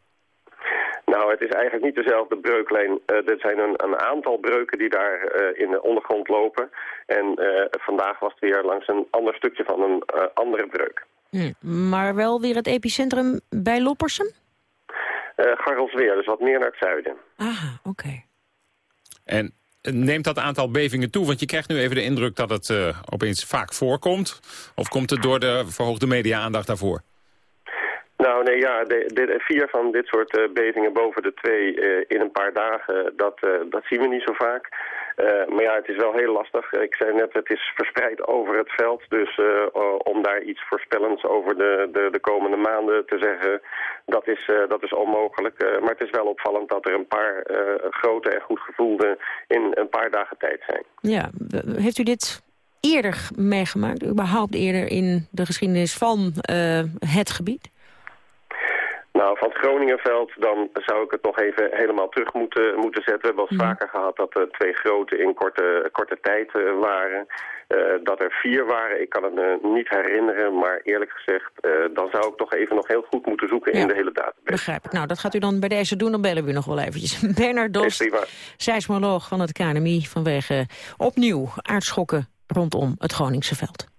Nou, het is eigenlijk niet dezelfde breuklijn. Eh, er zijn een, een aantal breuken die daar eh, in de ondergrond lopen. En eh, vandaag was het weer langs een ander stukje van een eh, andere breuk. Hm, Maar wel weer het epicentrum bij Loppersum? Eh Garrelsweer, dus wat meer naar het zuiden. Ah, oké. En neemt dat aantal bevingen toe? Want je krijgt nu even de indruk dat het eh, opeens vaak voorkomt. Of komt het door de verhoogde media-aandacht daarvoor? Nou, nee, ja, de, de, vier van dit soort eh, bevingen boven de twee eh, in een paar dagen, dat, eh, dat zien we niet zo vaak. Maar ja, het is wel heel lastig. Ik zei net, het is verspreid over het veld. Dus om daar iets voorspellends over de, de, de komende maanden te zeggen, dat is, dat is onmogelijk. Maar het is wel opvallend dat er een paar grote en goed gevoelde in een paar dagen tijd zijn. Ja, heeft u dit eerder meegemaakt? Überhaupt eerder in de geschiedenis van het gebied? Nou, van het Groningenveld dan zou ik het nog even helemaal terug moeten, moeten zetten. We hebben al vaker gehad dat er twee grote in korte, korte tijd eh, waren. Eh, dat er vier waren, ik kan het me niet herinneren. Maar eerlijk gezegd, eh, dan zou ik toch even nog heel goed moeten zoeken Ja. in de hele database. Begrijp ik. Nou, dat gaat u dan bij deze doen, dan bellen we u nog wel eventjes. [laughs] Bernard Dost, seismoloog van het KNMI... vanwege opnieuw aardschokken rondom het Groningse veld.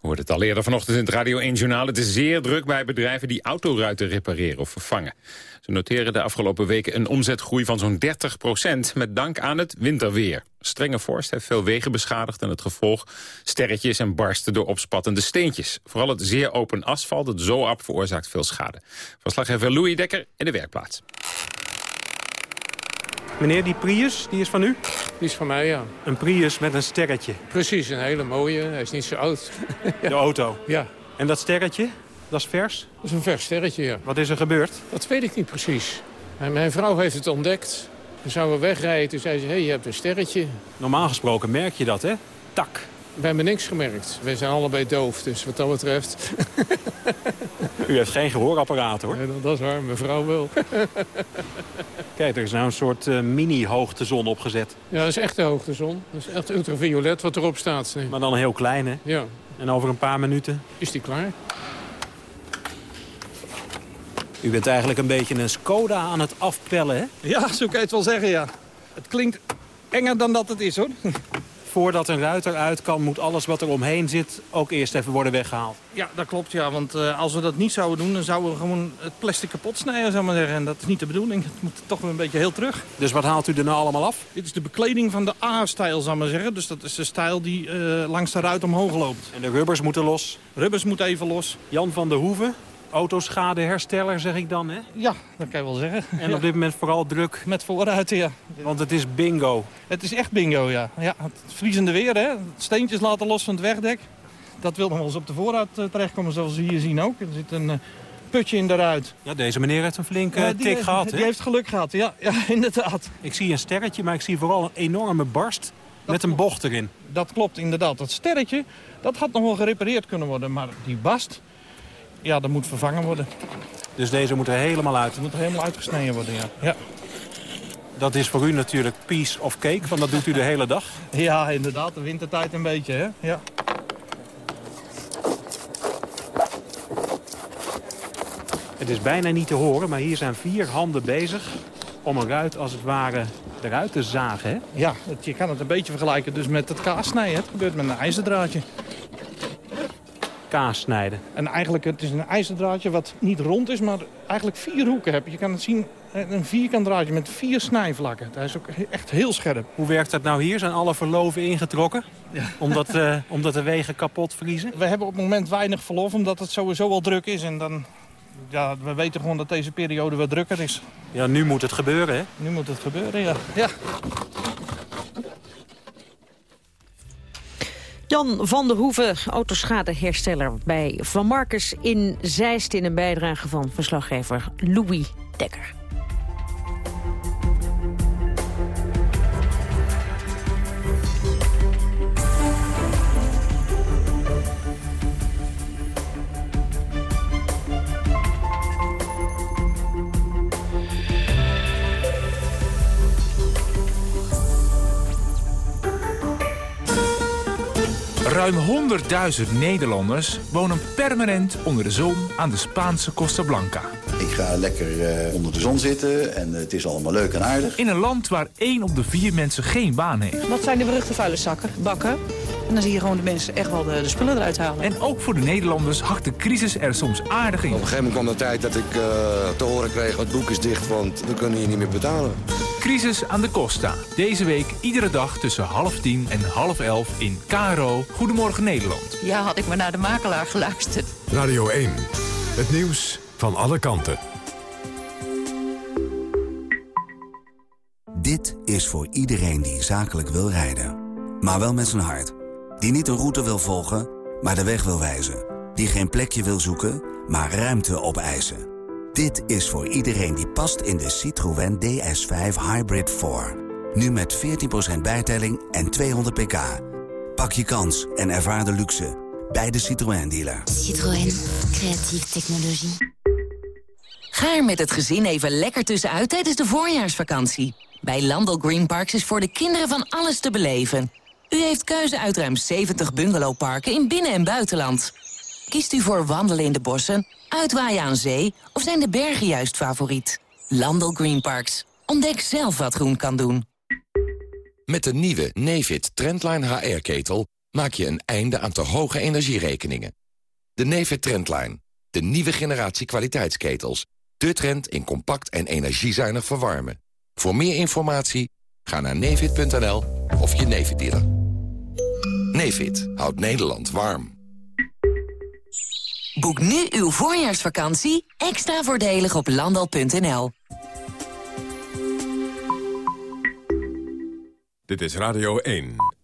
We hoorden het al eerder vanochtend in het Radio 1 Journaal. Het is zeer druk bij bedrijven die autoruiten repareren of vervangen. Ze noteren de afgelopen weken een omzetgroei van zo'n 30% met dank aan het winterweer. Strenge vorst heeft veel wegen beschadigd en het gevolg sterretjes en barsten door opspattende steentjes. Vooral het zeer open asfalt, het zoap, veroorzaakt veel schade. Verslaggever Louis Dekker in de werkplaats. Meneer, die Prius, die is van u? Die is van mij, ja. Een Prius met een sterretje. Precies, een hele mooie. Hij is niet zo oud. [laughs] De auto. Ja. En dat sterretje, dat is vers? Dat is een vers sterretje, ja. Wat is er gebeurd? Dat weet ik niet precies. Mijn vrouw heeft het ontdekt. Toen zouden we wegrijden. Toen zei ze, hé, hey, je hebt een sterretje. Normaal gesproken merk je dat, hè? Tak. We hebben niks gemerkt. We zijn allebei doof, dus wat dat betreft... U heeft geen gehoorapparaat, hoor. Nee, dat is waar, mijn vrouw wel. Kijk, er is nou een soort eh, mini-hoogtezon opgezet. Ja, dat is echt de hoogtezon. Dat is echt ultraviolet wat erop staat. Nee. Maar dan heel klein, hè? Ja. En over een paar minuten? Is die klaar? U bent eigenlijk een beetje een Skoda aan het afpellen, hè? Ja, zo kan je het wel zeggen, ja. Het klinkt enger dan dat het is, hoor. Voordat een ruiter uit kan, moet alles wat er omheen zit... ook eerst even worden weggehaald. Ja, dat klopt, ja. Want eh, als we dat niet zouden doen, dan zouden we gewoon het plastic kapot snijden, zou maar zeggen. En dat is niet de bedoeling. Het moet toch wel een beetje heel terug. Dus wat haalt u er nou allemaal af? Dit is de bekleding van de A-stijl, zou maar zeggen. Dus dat is de stijl die eh, langs de ruit omhoog loopt. En de rubbers moeten los? Rubbers moeten even los. Jan van der Hoeven, autoschadehersteller, zeg ik dan, hè? Ja, dat kan je wel zeggen. En Ja. op dit moment vooral druk? Met vooruit, ja. Want het is bingo. Het is echt bingo, ja. ja het vriezende weer, hè. Steentjes laten los van het wegdek. Dat wil nog wel eens op de voorruit eh, terechtkomen, zoals we hier zien ook. Er zit een eh, putje in de ruit. Ja, deze meneer heeft een flinke die- tik gehad, hè? Die heeft geluk gehad, ja, ja [laughs] inderdaad. Ik zie een sterretje, maar ik zie vooral een enorme barst met een bocht erin. Dat klopt, inderdaad. Dat sterretje, dat had nog wel gerepareerd kunnen worden. Maar die bast, ja, dat moet vervangen worden. Dus deze moet er helemaal uit. Dat moet er helemaal uitgesneden worden, ja. ja. Dat is voor u natuurlijk piece of cake, want dat doet u de hele dag. [laughs] Ja, inderdaad. De wintertijd een beetje, hè. Ja. Het is bijna niet te horen, maar hier zijn vier handen bezig om een ruit als het ware eruit te zagen. Hè? Ja, het- je kan het een beetje vergelijken dus met het kaassnijden. Het gebeurt met een ijzerdraadje. Kaas snijden. En eigenlijk, het is een ijzerdraadje wat niet rond is, maar eigenlijk vier hoeken hebt. Je kan het zien, eh, een vierkant draadje met vier snijvlakken. Hij is ook echt heel scherp. Hoe werkt dat nou hier? Zijn alle verloven ingetrokken? Omdat, eh, omdat de wegen kapot vriezen? We hebben op het moment weinig verlof, omdat het sowieso al druk is. En dan, ja, we weten gewoon dat deze periode wat drukker is. Ja, nu moet het gebeuren, hè? Nu moet het gebeuren, ja. ja. Jan van der Hoeven, autoschadehersteller bij Van Markers in Zeist... in een bijdrage van verslaggever Louis Dekker. Ruim 100.000 Nederlanders wonen permanent onder de zon aan de Spaanse Costa Blanca. Ik ga lekker eh, onder de zon zitten en het is allemaal leuk en aardig. In een land waar één op de vier mensen geen baan heeft. Wat zijn de beruchte vuilniszakken? Bakken. En dan zie je gewoon de mensen echt wel de, de spullen eruit halen. En ook voor de Nederlanders hakt de crisis er soms aardig in. Op een gegeven moment kwam de tijd dat ik eh, te horen kreeg... het boek is dicht, want we kunnen je niet meer betalen. Crisis aan de Costa. Deze week iedere dag tussen half tien en half elf in KRO Goedemorgen Nederland. Ja, had ik maar naar de makelaar geluisterd. Radio 1. Het nieuws van alle kanten. Dit is voor iedereen die zakelijk wil rijden. Maar wel met zijn hart. Die niet een route wil volgen, maar de weg wil wijzen. Die geen plekje wil zoeken, maar ruimte opeisen. Dit is voor iedereen die past in de Citroën DS5 Hybrid 4. Nu met 14% bijtelling en 200 pk. Pak je kans en ervaar de luxe bij de Citroën dealer. Citroën, creatieve technologie. Ga er met het gezin even lekker tussenuit tijdens de voorjaarsvakantie. Bij Landel Green Parks is voor de kinderen van alles te beleven. U heeft keuze uit ruim 70 bungalowparken in binnen- en buitenland. Kiest u voor wandelen in de bossen, uitwaaien aan zee... of zijn de bergen juist favoriet? Landel Green Parks. Ontdek zelf wat groen kan doen. Met de nieuwe Nefit Trendline HR-ketel maak je een einde aan te hoge energierekeningen. De Nefit Trendline, de nieuwe generatie kwaliteitsketels. De trend in compact en energiezuinig verwarmen. Voor meer informatie ga naar nefit.nl of je Nefit dealer. Nefit houdt Nederland warm. Boek nu uw voorjaarsvakantie extra voordelig op landal.nl. Dit is Radio 1.